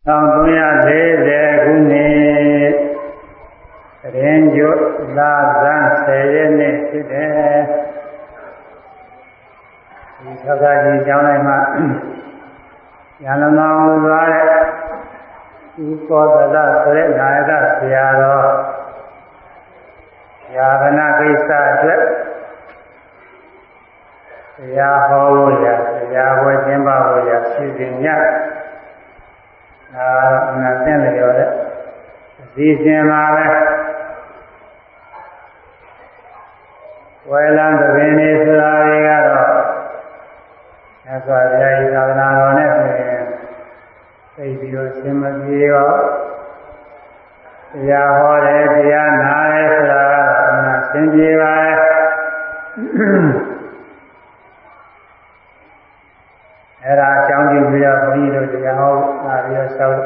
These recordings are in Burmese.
1340ခုနှစ်ရင်ကျွလာဇန်10ရက်နေ့ဖြစ်တယ်ဒီသက္ကကြီးကျောင်းတိုင်းမှာရန်လုံးတော်သွားတဲ့ဥပောသလဆိုတဲ့နာယကဆရာတော်ယာကနာကိစ္စအတွက်တရားဟောလို့ရတရားဝဲကျင်းပလို့ရစီစဉ်ညဒါတော့ အနာသိနေရောတဲ့အစီအစဉ်ပါပဲဝယ်လန်းသဘင်နေဆိုတာတွေကတော့မြတ်စွာဘုရားဤသာသနာတော်နဲ့ဆိုရင်သိပြီးတော့ရှင်မပြေရောတရားဟောတယ်တရားနာတယ်ဆိုတာကတော့အနာရှင်းပြေပါရဲ့ အဲ့ဒါအကြောင်းပြုပြီးတော့ဘုန်းကြီးတို့တရားဟောလာပြီးတော့ဆောက်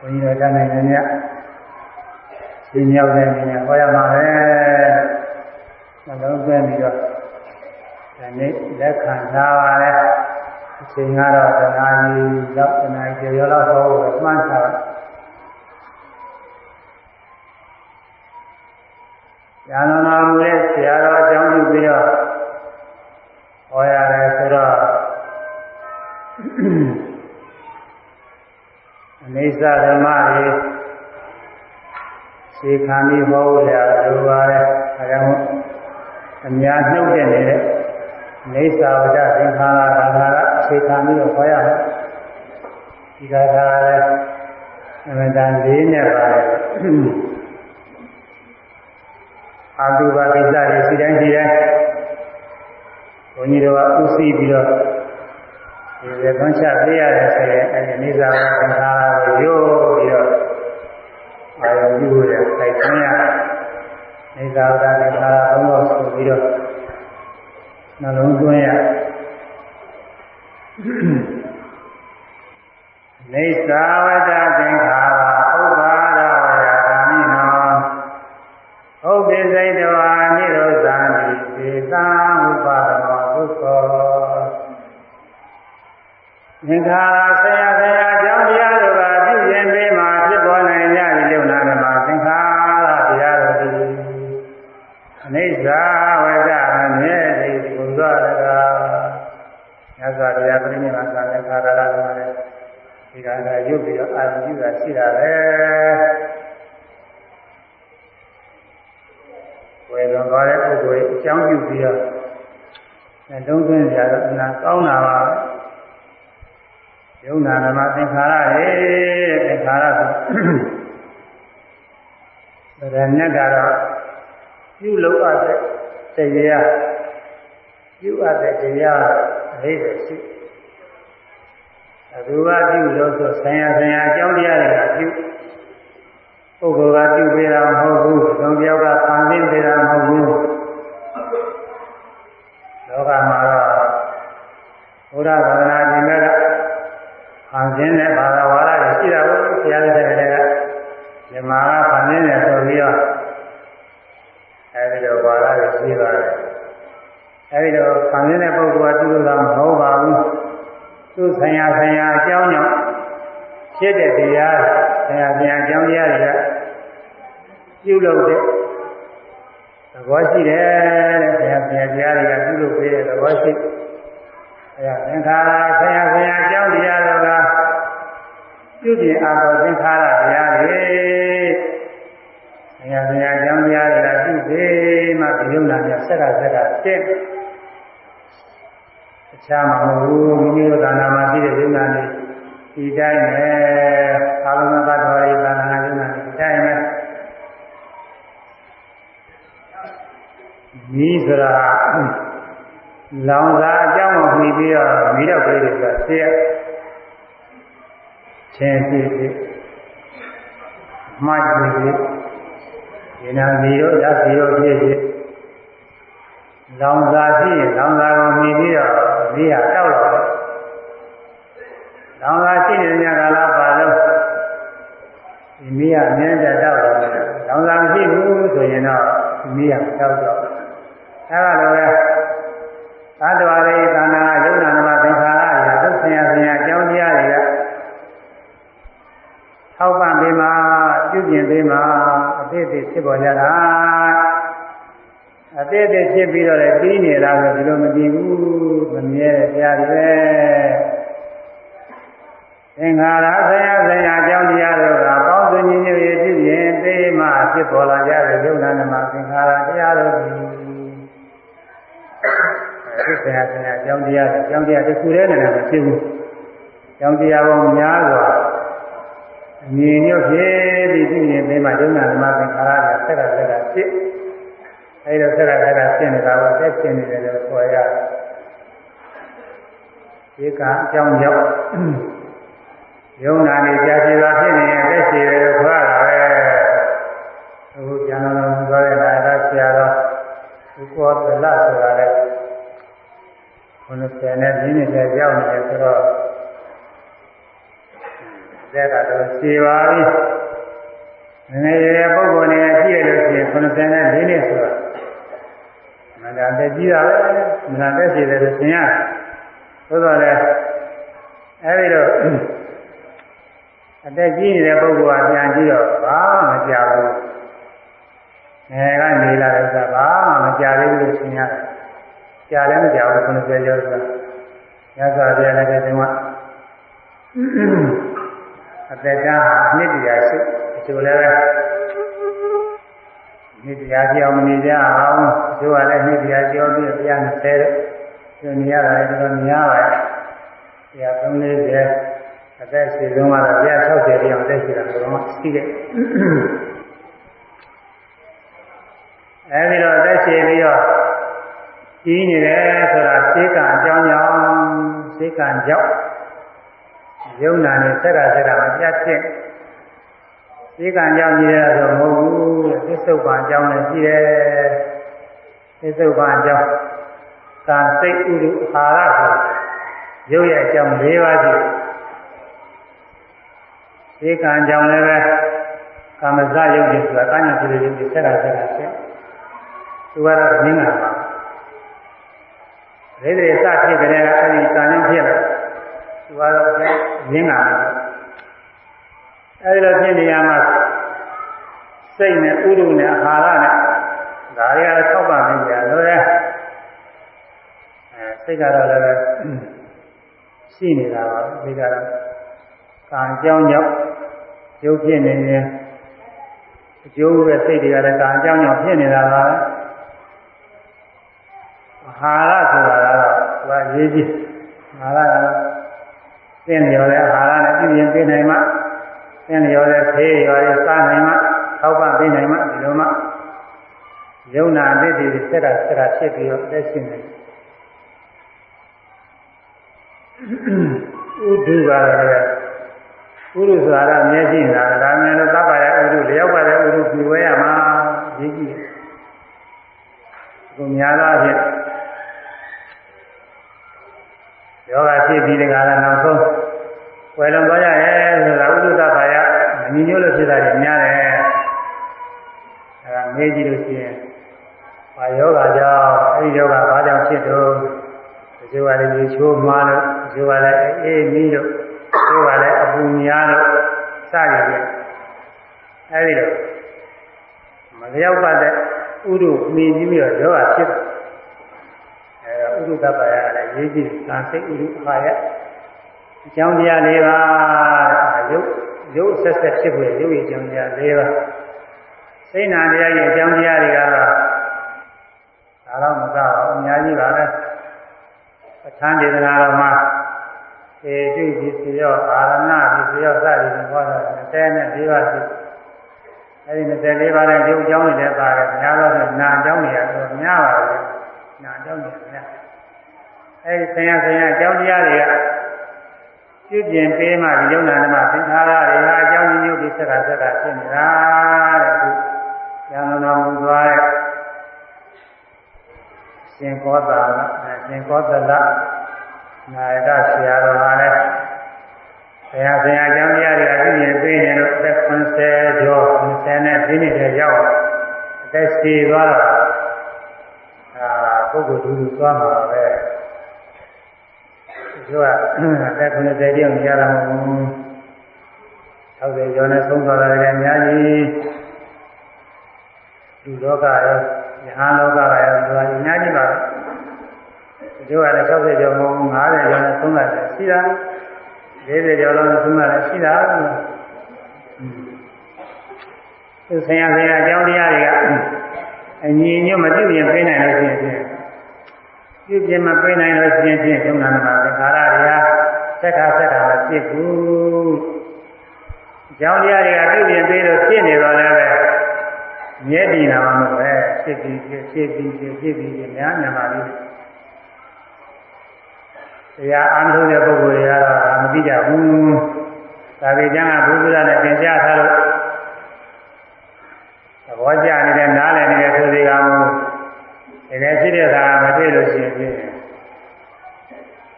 ဘုန်းကြီးတို့တတ်နိုင်နေမြတ်ဒီမြောက်တဲ့နေနဲ့ဟောရမှာပဲနှလုံးသွင်းပြီးတော့ဒီနေ့လက်ခံထားပါလေအချိန်ကတော့တနာကြီးတော့တနာကြီးကျော်တော့ဟောဖို့မှန်းထားဉာဏ်နာမူရဲ့ဆရာတော်အကြောင်းပြုပြီးတော့ဟောရတယ်ဆိုတော့ အနေစာဓမ္မတွေခြေခံပြီးဟောလို့ရလိုပါတယ်အဲဒါမို့အများနှုတ်တဲ့နေတဲ့နေသာဝဒသင်္ခါရဒါနာကခြေခံပြီးတော့ဟောရမယ်ဒီကသာလည်းအမှန်တန်လေးနဲ့ပါတယ်အာတုဘကိစ္စတွေစီတိုင်းစီတိုင်းဘုန်းကြီးတို့ကဥသိပြီးတော့ ဒီလေသွန်းချပေးရတယ်ဆိုရင်အဲဒီနေသာဝသင်္ခါရကိုရိုးပြီးတော့အာယုံပြုရတိုက်သွင်းရနေသာဝသင်္ခါရသုံးတော့ဆိုပြီးတော့နှလုံးသွင်းရနေသာဝတသ မိဆိုတာလောင်စာအကြောင်းကိုပြီးပြီးတော့မိတော့ပြေးတယ်ဆိုတာသိရချင်းဖြစ်ဖြစ်မှတ်ကြည့်ဖြစ်ဒီနာမီတို့ရစီတို့ဖြစ်ဖြစ်လောင်စာရှိရင်လောင်စာကိုမြင်ပြီးတော့မိဟာတောက်တော့လောင်စာရှိနေတဲ့ညကာလပါလို့ဒီမိဟာအမြဲတမ်းတောက်တော့လောင်စာမရှိဘူးဆိုရင်တော့မိဟာတောက်တော့ အဲဒါလိုပဲသတ္တဝါတွေသဏ္ဍာန်ယုံနာနမသင်္ခါရတွေသုတ်ဆင်ရဆင်ရအကြောင်းတရားတွေကပြင်ပေးမှာအသေးသေးဖြစ်ပေါ်ကြတာအသေးသေးဖြစ်ပြီးတော့လည်းပြီးနေတာဆိုဒီလိုမကြည့်ဘူးမမြဲတရားတွေပဲသင်္ခါရဆရာဆရာအကြောင်းတရားတို့ကပေါင်းစုံညီညွတ်ရေးဖြစ်ရင်ပေးမှဖြစ်ပေါ်လာကြတဲ့ယုံနာနမသင်္ခါရတရားတို့ သည်ဖြစ်ဆရာဆရာအကြောင်းတရားအကြောင်းတရားတစ်ခုတည်းနဲ့မဖြစ်ဘူးအကြောင်းတရားပေါင်းများစွာအမြင်ညွတ်ဖြစ်ပြီးဖြစ်ရင်ပေးမှယုံနာနမသင်္ခါရကဆက်ကဆက်ကဖြစ်အဲဒီတော့ဆက်ကဆက်ကဖြစ်နေတာကိုသက်ရှင်နေတယ်လို့ခေါ်ရတယ်ဒီကအကြောင်းကြောင့်ယုံနာနေကြာစီပါဖြစ်နေရင်သက်ရှိတယ်လို့ခေါ်ရတာပဲအခုကျန်တော်မူသွားတဲ့နာယဆရာတော်ဥပောသလဆိုတာလေ 90နဲ့ဒီနေ့ကျရောက်နေတယ်ဆိုတော့သက်ကတော့ရှိပါပြီငယ်ရွယ်ပုဂ္ဂိုလ်နေရှိရလို့ရှိရင်90နဲ့ဒီနေ့ဆိုတာမန္တန်တက်ကြီးတာပဲမန္တန်တက်ရှိတယ်လို့သင်ရတယ်သို့တော်လည်းအဲဒီတော့အသက်ကြီးနေတဲ့ပုဂ္ဂိုလ်ကပြန်ကြည့်တော့ဘာမှမကြောက်ဘူး။ငယ်ကနေလာတဲ့ဥစ္စာဘာမှမကြောက်ဘူးလို့ရှင်းရတယ်။ ကြာလည်းမကြောက်ဘူး90ကျော်ဆိုတာ။ညစာပြန်လည်းတဲ့တုန်းကအသက်တန်းနှစ်တရားရှိအကျိုးလည်းပဲနှစ်တရားပြောင်းမနေကြအောင်အကျိုးကလည်းနှစ်တရားကျော်ပြီးတရား20တဲ့။ဒီနေရာလည်းတော်များပါတယ်။တရား340အသက်ရှိဆုံးကတော့160တောင်တက်ရှိတာကတော့ရှိတယ်အဲဒီတော့အသက်ရှိပြီးတော့ ကြီးနေတယ်ဆိုတာစေကံအကြောင်းကြောင့်စေကံကြောင့်ယုံနာနဲ့စက်ကစက်ကမပြတ်ဖြစ်စေကံကြောင့်ကြီးတယ်ဆိုမဟုတ်ဘူးသစ္ဆုတ်ပံအကြောင်းလည်းရှိတယ်သစ္ဆုတ်ပံအကြောင်းကံစိတ်ဥဒုအာရဆိုရုပ်ရဲ့အကြောင်း၄ပါးရှိတယ်ဒီကံကြောင့်လည်းပဲကာမဇယုတ်တွေဆိုတာကာညာကုသိုလ်ယုတ်တွေဆက်တာဆက်တာဖြစ်သူကတော့နင်းလာပါ ဒိဋ္ဌိစဖြစ်ကြတဲ့ကအဲဒီကံကြောင့်ဖြစ်လာသူကတော့နင်းလာပါအဲဒီလိုဖြစ်နေရမှာစိတ်နဲ့ဥဒုနဲ့အာဟာရနဲ့ဒါတွေကတော့ထောက်ပံ့နေကြလို့လေအဲစိတ်ကတော့လည်းရှိနေတာပါဒီကတော့ကံကြောင်းကြောင့်ရုပ်ဖြစ်နေရင်အကျိုးပဲစိတ်တွေကလည်းကံအကြောင်းကြောင့်ဖြစ်နေတာပါအာ ဟာရဆိုတာကတော့သူကရေးကြည့်အာဟာရကသင်လျော်တဲ့အာဟာရနဲ့ပြည့်ရင်ပြနိုင်မှသင်လျော်တဲ့ဖေးရော်ရဲ့စားနိုင်မှထောက်ပံ့ပေးနိုင်မှဒီလိုမှယုံနာအသစ်တွေဆက်တာဆက်တာဖြစ်ပြီးတော့လက်ရှိနေဥဒုကတော့ဥရုဆိုတာကမျက်ရှိနေတာဒါမှလည်းသဗ္ဗယဥရုလျောက်ပါတဲ့ဥရုပြဝဲရမှာရည်ကြည့်ကိုများလားဖြင့် ယောဂဖြစ်ပြီးတကလားနောက်ဆုံးဝယ်လုံးသွားရရဲ့ဆိုတာဥရုသဗ္ဗယမညီညွတ်လို့ဖြစ်တာကြီးများတယ်အဲဒါမေးကြည့်လို့ရှိရင်ဘာယောဂကြောင့်အဲဒီယောဂဘာကြောင့်ဖြစ်တော့ဒီလိုကလည်းရေချိုးမှားလို့ဒီလိုကလည်းအေးမီးလို့တို့ကလည်းအပူများလို့စရည်ပြန်အဲဒီတော့မလျောက်ပတ်တဲ့ဥဒုမြင်ပြီးတော့ယောဂဖြစ်တယ်အဲဥဒုတပ္ပယလည်း ရေးကြည့်သံစိတ်ဥဒုအာယအကြောင်းတရား၄ပါးရုပ်ရုပ်ဆက်ဆက်ဖြစ်ဖို့ရုပ်ရဲ့အကြောင်းတရား၄ပါးစိတ်နာတရားရဲ့အကြောင်းတရားတွေကတော့ဒါတော့မကတော့အများကြီးပါပဲပဋ္ဌာန်းဒေသနာတော်မှာေတုပစ္စယောအာရဏပစ္စယောစသည်ဖြင့်ဟောတာ24ပါးရှိအဲဒီ24ပါးနဲ့ရုပ်အကြောင်းတွေလည်းပါတယ်များတော့နာအကြောင်းတွေကတော့များပါပဲနာအကြောင်းတွေများ အဲဒီဆရာဆရာအကြောင်းတရားတွေကပြည့်ပြင်ပေးမှဒီယုံနာဓမ္မသင်္ခါရတွေဟာအကြောင်းညွှန်ပြီးစက္ကစက္ကဖြစ်နေတာတဲ့အခုဉာဏ်တော်မူသွားတဲ့ရှင်ကောသာရှင်ကောသလနာယကဆရာတော်ဟာလည်းဆရာဆရာကျောင်းတရားတွေကပြည့်ရင်ပြေးနေလို့အသက်90ကျော်90နဲ့ပြည့်နေတဲ့ရောက်အသက်စီသွားတော့အာပုဂ္ဂိုလ်တူတူသွားမှာပဲ သူကအသက်90ကျော်နေရတာမဟုတ်ဘူး60ကျော်နဲ့သုံးသွားတယ်လည်းအများကြီးလူလောကရောယဟန်လောကရောဒီလိုအများကြီးပါဒီလိုကလည်း60ကျော်မဟုတ်50ကျော်နဲ့သုံးတယ်ရှိတာ40ကျော်လောက်သုံးတယ်ရှိတာသူဆရာဆရာအကြောင်းတရားတွေကအညီညွတ်မပြုရင်ပြေးနိုင်လို့ရှိရင် ပြုပြင်မပြေးနိုင်လို့ရှိရင်ဖြင့်ဒုက္ခနာမှာသင်္ခါရတွေကသက်ခါသက်ခါမဖြစ်ဘူးအကြောင်းတရားတွေကပြုပြင်ပြေးလို့ဖြစ်နေတော့လည်းပဲမြဲတည်နာမှာမဟုတ်ပဲဖြစ်ပြီးဖြစ်ဖြစ်ပြီးဖြစ်ဖြစ်ပြီးများများပါလိမ့်တရားအားထုတ်တဲ့ပုဂ္ဂိုလ်တွေကတော့မသိကြဘူးဒါပေကျမ်းကဘုရားနဲ့သင်ကြားထားလို့သဘောကျနေတဲ့နားလည်နေတဲ့ဆိုစီကမူတ ကယ်ဖြစ်တဲ့အခါမတွေ့လို့ရှိရင်ဖြင့်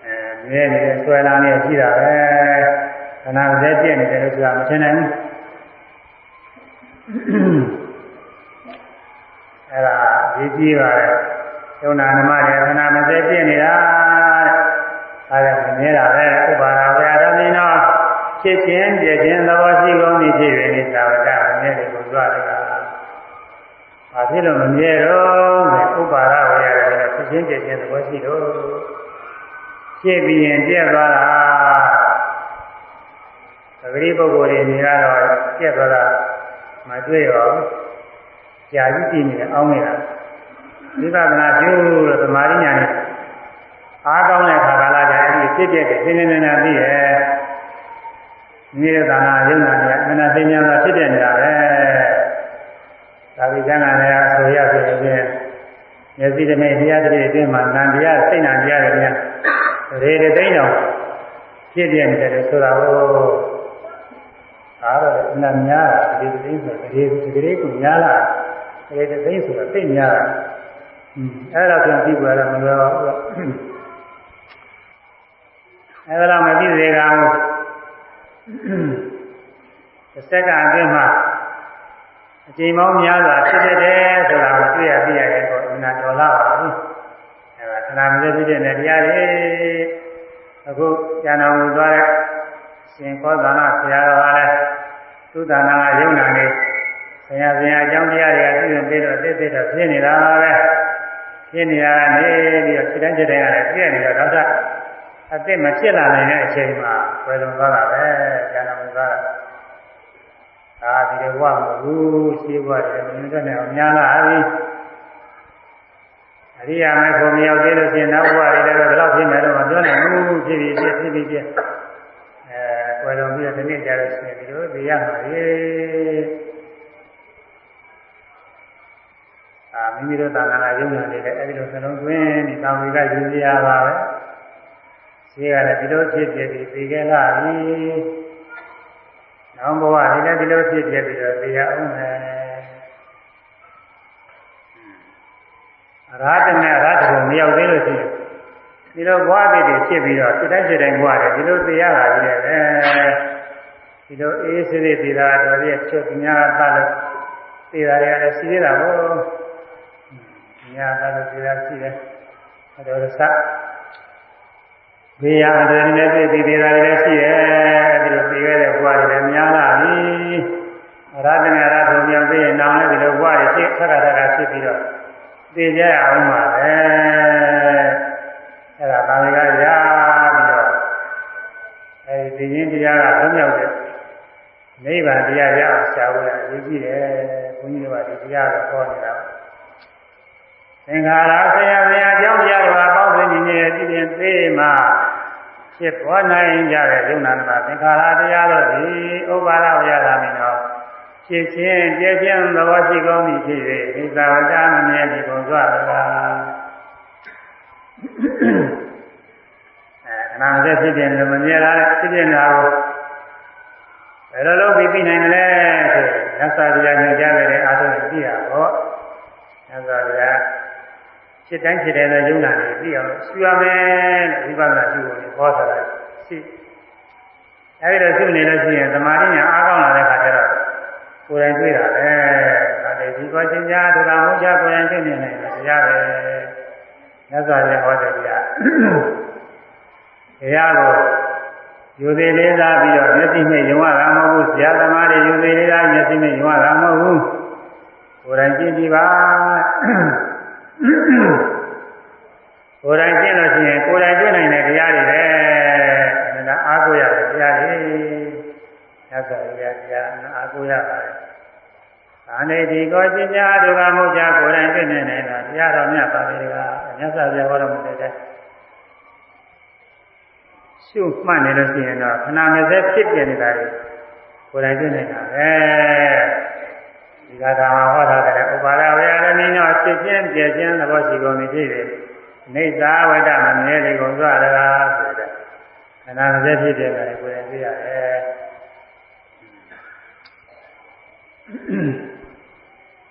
အဲမြဲနေတဲ့ဆွဲလာနေရှိတာပဲခဏစဲပြည့်နေတယ်လို့ဆိုတာမထင်နိုင်ဘူးအဲ့ဒါရေးကြည့်ပါလေယုံနာနမတွေခဏမစဲပြည့်နေတာတဲ့ဒါကမြဲတာပဲဥပါဒဝေရမင်းတော့ဖြစ်ခြင်းပြည့်ခြင်းသဘောရှိကုန်ပြီဖြစ်ရင်ဒီသာဝတ္တမြဲတယ်ကိုကြွရတယ်။ ဘာဖြစ်လို့မမြဲတော့လဲဥပါဒဝေရတယ်ဆိုတော့ဖြစ်ချင်းပြည့်ခြင်းသဘောရှိတော့ဖြစ်ပြီးရင်ပြည့်သွားတာသတိပုဂ္ဂိုလ်တွေနေကတော့ပြည့်သွားတာမတွေ့ရောကြာကြီးကြည့်နေအောင်နေတာဝိပဿနာကျိုးလို့သမာဓိညာနဲ့အားကောင်းတဲ့ခါကာလကျအဲ့ဒီဖြစ်ပြတဲ့သင်္ကေတနာသိရဲ့မြေသာနာယုံနာနဲ့အနာသိဉာဏ်သာဖြစ်တဲ့နေတာပဲ သာဝိကံကလည်းဆိုရဆိုရင်မျက်စိတမိတ်တရားတည်းအတွင်းမှာနံတရားစိတ်နံတရားတွေများရေတသိန်းတော်ဖြစ်ပြနေတယ်ဆိုတာကိုအားတော့အနများတာဒီသိန်းဆိုဒီဒီလေးကိုများလာရေတသိန်းဆိုတာသိများတာအဲ့ဒါပြန်ပြီးကြရမလို့အဲ့ဒါမသိသေးကောင်တစ်စက္ကန့်အတွင်းမှာ အချိန်ပေါင်းများစွာဖြစ်တဲ့တယ်ဆိုတာကိုတွေ့ရသိရတယ်ပေါ့ဒီနာတော်လာပါဘူးအဲ့ဒါခဏမစဖြစ်တဲ့တရားတွေအခုကျန်တော်မူသွားတဲ့ရှင်ခောသနာဆရာတော်ကလည်းသုဒ္ဓနာကယုံနာနေဆရာဆရာအကြောင်းတရားတွေကသိရင်ပြီးတော့သိသိတော့ဖြစ်နေတာပဲဖြစ်နေရနေပြီးတော့စိတ်တိုင်းစိတ်တိုင်းကလည်းပြည့်နေတော့တော့အစ်စ်မဖြစ်လာနိုင်တဲ့အချိန်မှာဘယ်လိုသွားတာပဲကျန်တော်မူသွားတာ ဒါဒီလိုဝမဟုတ်ရှိဘွားတယ်မင်းတို့နဲ့အများလားပြီအရိယာမေဖို့မရောက်သေးလို့ရှိရင်နောက်ဘဝတွေလည်းဘယ်တော့ဖြစ်မယ်လို့မပြောနိုင်ဘူးဖြစ်ပြီးဖြစ်ဖြစ်ပြီးဖြစ်အဲွယ်တော်ပြီးတော့ဒီနေ့ကြလို့ရှိရင်ဒီလိုသိရမှာလေအာမိမိတို့သာနာယုံနာနေတဲ့အဲဒီလိုစလုံးသွင်းဒီတောင်ဝေကယူရပါပဲရှိရတယ်ဒီလိုဖြစ်ဖြစ်ပြီးသိခဲ့လားပြီ နောက်ဘဝဒီလည်းဒီလိုဖြစ်ဖြစ်ပြီးတော့သိရအောင်မယ်အရာတနဲ့အရာတကိုမရောက်သေးလို့ရှိရင်ဒီလိုဘဝတည်တည်ဖြစ်ပြီးတော့စိတ်တိုင်းစိတ်တိုင်းဘဝတယ်ဒီလိုသိရတာကြီးတယ်ပဲဒီလိုအေးစေးစေးသိတာတော်ရဲ့ချုပ်များသလို့သိတာတွေကလည်းရှိသေးတာကိုညာသလို့သိတာရှိတယ်အဲဒါစဘေးရအတွင်နဲ့သိသိသေးတာလည်းရှိတယ်ဒီ လိုသိခဲ့တဲ့ဘဝတွေလည်းများလာပြီအရဟတနဲ့အရဟံမြောင်သိရင်နောင်လည်းဒီလိုဘဝတွေဖြစ်ခက်ခက်ခက်ဖြစ်ပြီးတော့သိကြရအောင်ပါပဲအဲ့ဒါဘာဝေကရပြီးတော့အဲဒီသိခြင်းတရားကသုံးမြောက်တဲ့နိဗ္ဗာန်တရားရအောင်ရှားဖို့ရအရေးကြီးတယ်ဘုန်းကြီးတို့ကဒီတရားကိုဟောနေတာသင်္ခါရဆရာဆရာအကြောင်းတရားတွေပေါင်းစည်းနေနေကြည့်ရင်သိမှ ဖြစ်ပေါ်နိုင်ကြတဲ့ယုံနာမှာသင်္ခါရတရားတို့ဒီဥပါဒဝရတာမင်းတော့ဖြစ်ခြင်းပြည့်ခြင်းသဘောရှိကောင်းပြီဖြစ်၍ဒီသာဝတ္တမမြဲဒီပုံစွာလားအဲခဏဆက်ဖြစ်တယ်လို့မမြဲတာလေဖြစ်ဖြစ်နေတာကိုဘယ်လိုလုပ်ပြီးပြီးနိုင်မလဲဆိုရသဗျာညွှန်ကြားတဲ့အာထုံးသိရတော့ရသဗျာ ဖြစ်တိုင်းဖြစ်တယ်လို့ယုံနာနေပြီးအောင်ရှင်းရမယ်လို့ဝိပဿနာရှင်းဖို့ဟောထားတာရှိအဲဒီတော့ရှင်းနေလို့ရှိရင်သမာဓိညာအားကောင်းလာတဲ့ခါကျတော့ကိုယ်တိုင်တွေ့တာပဲဒါလည်းဒီကောချင်းကြားဒုက္ခမုချကိုယ်တိုင်တွေ့နေနိုင်တယ်တရားပဲမြတ်စွာဘုရားဟောတဲ့တရားတရားကိုယယူသေးလေးစားပြီးတော့မျက်စိနဲ့ယုံရတာမဟုတ်ဘူးဆရာသမားတွေယူသေးလေးစားမျက်စိနဲ့ယုံရတာမဟုတ်ဘူးကိုယ်တိုင်ကြည့်ကြည့်ပါ ကိုယ်တိုင်ကြည့်လို့ရှိရင်ကိုယ်တိုင်တွေ့နိုင်တဲ့တရားတွေပဲဒါအားကိုးရတဲ့တရားတွေသစ္စာရတရားအားကိုးရပါတယ်။ဒါနဲ့ဒီကောကျင့်ကြဒုက္ခမုတ်ကြကိုယ်တိုင်တွေ့နေနေတာတရားတော်မြတ်ပါလေကမြတ်စွာဘုရားဟောတော်မူတဲ့ရှုမှတ်နေလို့ရှိရင်တော့ခဏမစဲဖြစ်ပြနေတာလေကိုယ်တိုင်တွေ့နေတာပဲ ဒီကသာဟောတာကလည်းဥပါဒဝေယရဏိနောဖြစ်ခြင်းပြည့်ခြင်းသဘောရှိကုန်ပြီဖြစ်တယ်နေသာဝဒမမြဲလေကုန်သွားရတာဆိုတဲ့ခဏမစဲဖြစ်တယ်လည်းကိုယ်တိုင်တွေ့ရတယ်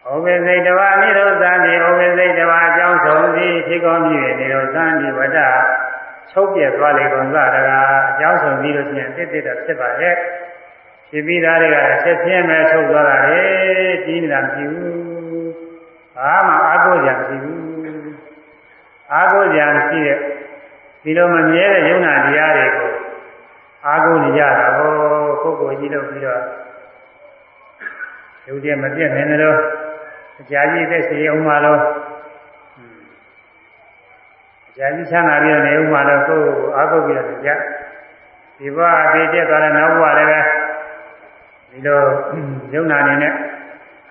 ဩဝိစိတ်တဝါနိရောဓတိဩဝိစိတ်တဝါအကြောင်းဆုံးသည်ဖြစ်ကုန်ပြီနိရောဓတိဝဒချုပ်ပြသွားလေကုန်သွားတကားအကြောင်းဆုံးပြီးလို့ရှိရင်တစ်တစ်တော့ဖြစ်ပါရဲ့ ဖြစ်ပြီးသားတွေကဆက်ပြင်းမဲ့ချုပ်သွားတာလေကြီးနေတာမရှိဘူးဘာမှအားကိုးကြမရှိဘူးအားကိုးကြမရှိတဲ့ဒီလိုမမြဲတဲ့ယုံနာတရားတွေကိုအားကိုးနေကြတာဟောပုဂ္ဂိုလ်ကြီးလို့ပြီးတော့ယုတ်တဲ့မပြည့်နိုင်တယ်လို့အကြာကြီးသက်စီအောင်ပါလို့အကြာကြီးချမ်းသာပြီးနေဦးမှာလို့ကိုယ်အားကိုးပြီးတော့ကြာဒီဘဝအသေးတက်သွားတဲ့နောက်ဘဝလည်းပဲ ဒီလိုယုံနာနေနဲ့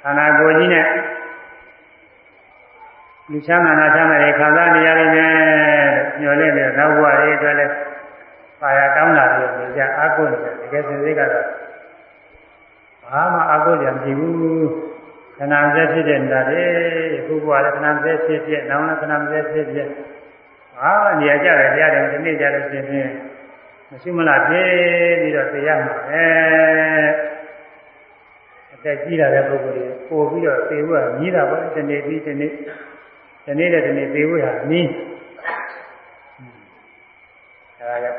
ခန္ဓာကိုယ်ကြီးနဲ့လူချမ်းသာနာချမ်းသာတွေခံစားနေရလိမ့်မယ်ညှော်လင့်တဲ့နောက်ဘဝတွေအတွက်လည်းပါရတောင်းတာလို့ပြောကြအားကိုးနေတယ်တကယ်စင်စိတ်ကတော့ဘာမှအားကိုးကြမရှိဘူးခဏစက်ဖြစ်တဲ့နေတာလေအခုဘဝလည်းခဏစက်ဖြစ်ဖြစ်နောက်လည်းခဏစက်ဖြစ်ဖြစ်ဘာမှနေရာကြတယ်တရားတယ်ဒီနေ့ကြလို့ရှိရင်မရှိမလားဖြစ်ပြီးတော့သိရမှာပဲ အသက်ကြီးလာတဲ့ပုဂ္ဂိုလ်တွေပို့ပြီးတော့သိဖို့ကမြည်တာပေါ့ဒီနေ့ပြီးဒီနေ့ဒီနေ့နဲ့ဒီနေ့သိဖို့ဟာမြည်အဲဒါကြောင့်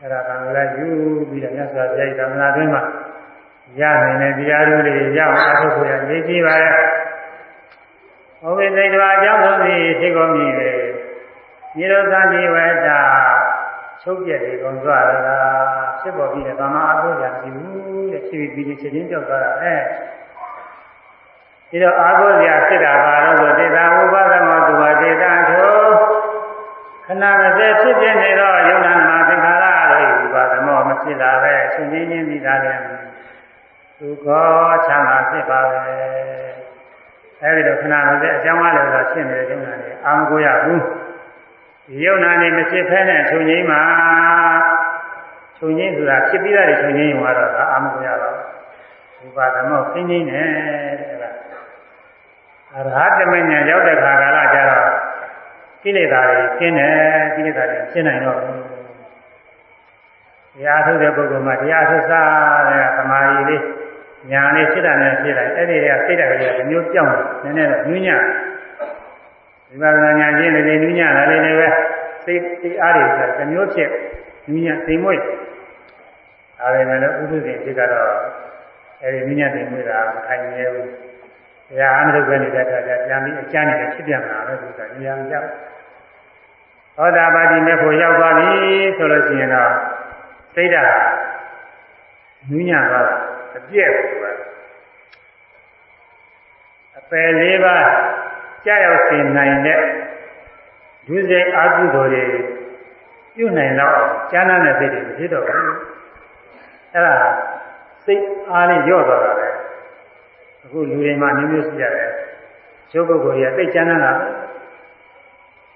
အဲဒါကံလည်းယူပြီးတော့မြတ်စွာဘုရားသမဏအတွင်းမှာရနိုင်တဲ့တရားတွေရအောင်အထုတ်ဖို့ရရေးကြည့်ပါရဲ့။ဩဝိသေတဝါအကြောင်းဆုံးစီဖြစ်ကုန်ပြီလေ။နိရောဓတိဝတ္တချုပ်ပြတယ်ကုန်သွားတာဖြစ်ပေါ်ပြီးတဲ့ဗမာအထုတ်ကြမရှိဘူး တဲ့ဖြစ်ပြီးပြီးချင်းချင်းကြောက်သွားတာပဲ။ဒီတော့အာဟုဇရာဖြစ်တာပါတော့ဆိုတေသာဥပဒမောသူဝတေတာထိုခဏမစဲဖြစ်ပြနေတော့ယုံနာမှာသင်္ခါရတို့ဥပဒမောမဖြစ်တာပဲရှင်ချင်းချင်းပြီးသားတယ်ဒုက္ခချမ်းသာဖြစ်ပါပဲအဲဒီတော့ခဏမစဲအကြောင်းအားလည်းဆိုဖြစ်နေတဲ့ယုံနာတွေအာမကိုရဘူးဒီယုံနာနေမဖြစ်ဖဲနဲ့ခြုံငိမ့်မှာ ခြုံငိမ့်ဆိုတာဖြစ်ပြီးသားတွေခြုံငိမ့်မှာတော့အာမကိုရတော့ဥပါဒမောခင်းငိမ့်နေတဲ့ကအရဟတမဉ္ဇဉ်ရောက်တဲ့ခါကာလကျတော့ကိလေသာတွေကျင်းတယ်ကိလေသာတွေရှင်းနိုင်တော့တရားထုတ်တဲ့ပုဂ္ဂိုလ်မှာတရားထုတ်စားတဲ့သမာဓိလေးညာလေးဖြစ်တာနဲ့ဖြစ်လိုက်အဲ့ဒီတွေကစိတ်ဓာတ်ကလေးကမျိုးပြောင်းနည်းနည်းတော့ညဉ့်ညဝိပဿနာဉာဏ်ချင်းလေးညဉ့်ညလာလေးလည်းပဲစိတ်စိတ်အားတွေဆိုတမျိုးဖြစ်ညဉ့်ညသိမ်မွေ့ ဒါပေမဲ့လည်းဥပ္ပဒေဖြစ်ကတော့အဲ့ဒီညဉ့်ညသိမ်မွေ့တာမခိုင်ရဲဘူးတရားအမှန်တကယ်နေတဲ့အခါကျပြန်ပြီးအကျမ်းနဲ့ဖြစ်ပြန်လာတော့ဆိုတာဉာဏ်ကြောက်သောတာပတိမေဖို့ရောက်သွားပြီဆိုလို့ရှိရင်တော့စိတ်ဓာတ်ညဉ့်ညသွားတာအပြည့်ပဲကွာအပယ်လေးပါးကြာရောက်စေနိုင်တဲ့ဒုစရိုက်အာဟုတော်တွေပြုနိုင်တော့ကျမ်းမ်းတဲ့စိတ်တွေမဖြစ်တော့ဘူး အဲ့ဒါစိတ်အားလေးညော့သွားတာပဲအခုလူတွေမှာမျိုးမျိုးရှိရတယ်ရုပ်ပုဂ္ဂိုလ်တွေကသိကျမ်းမ်းတာပဲ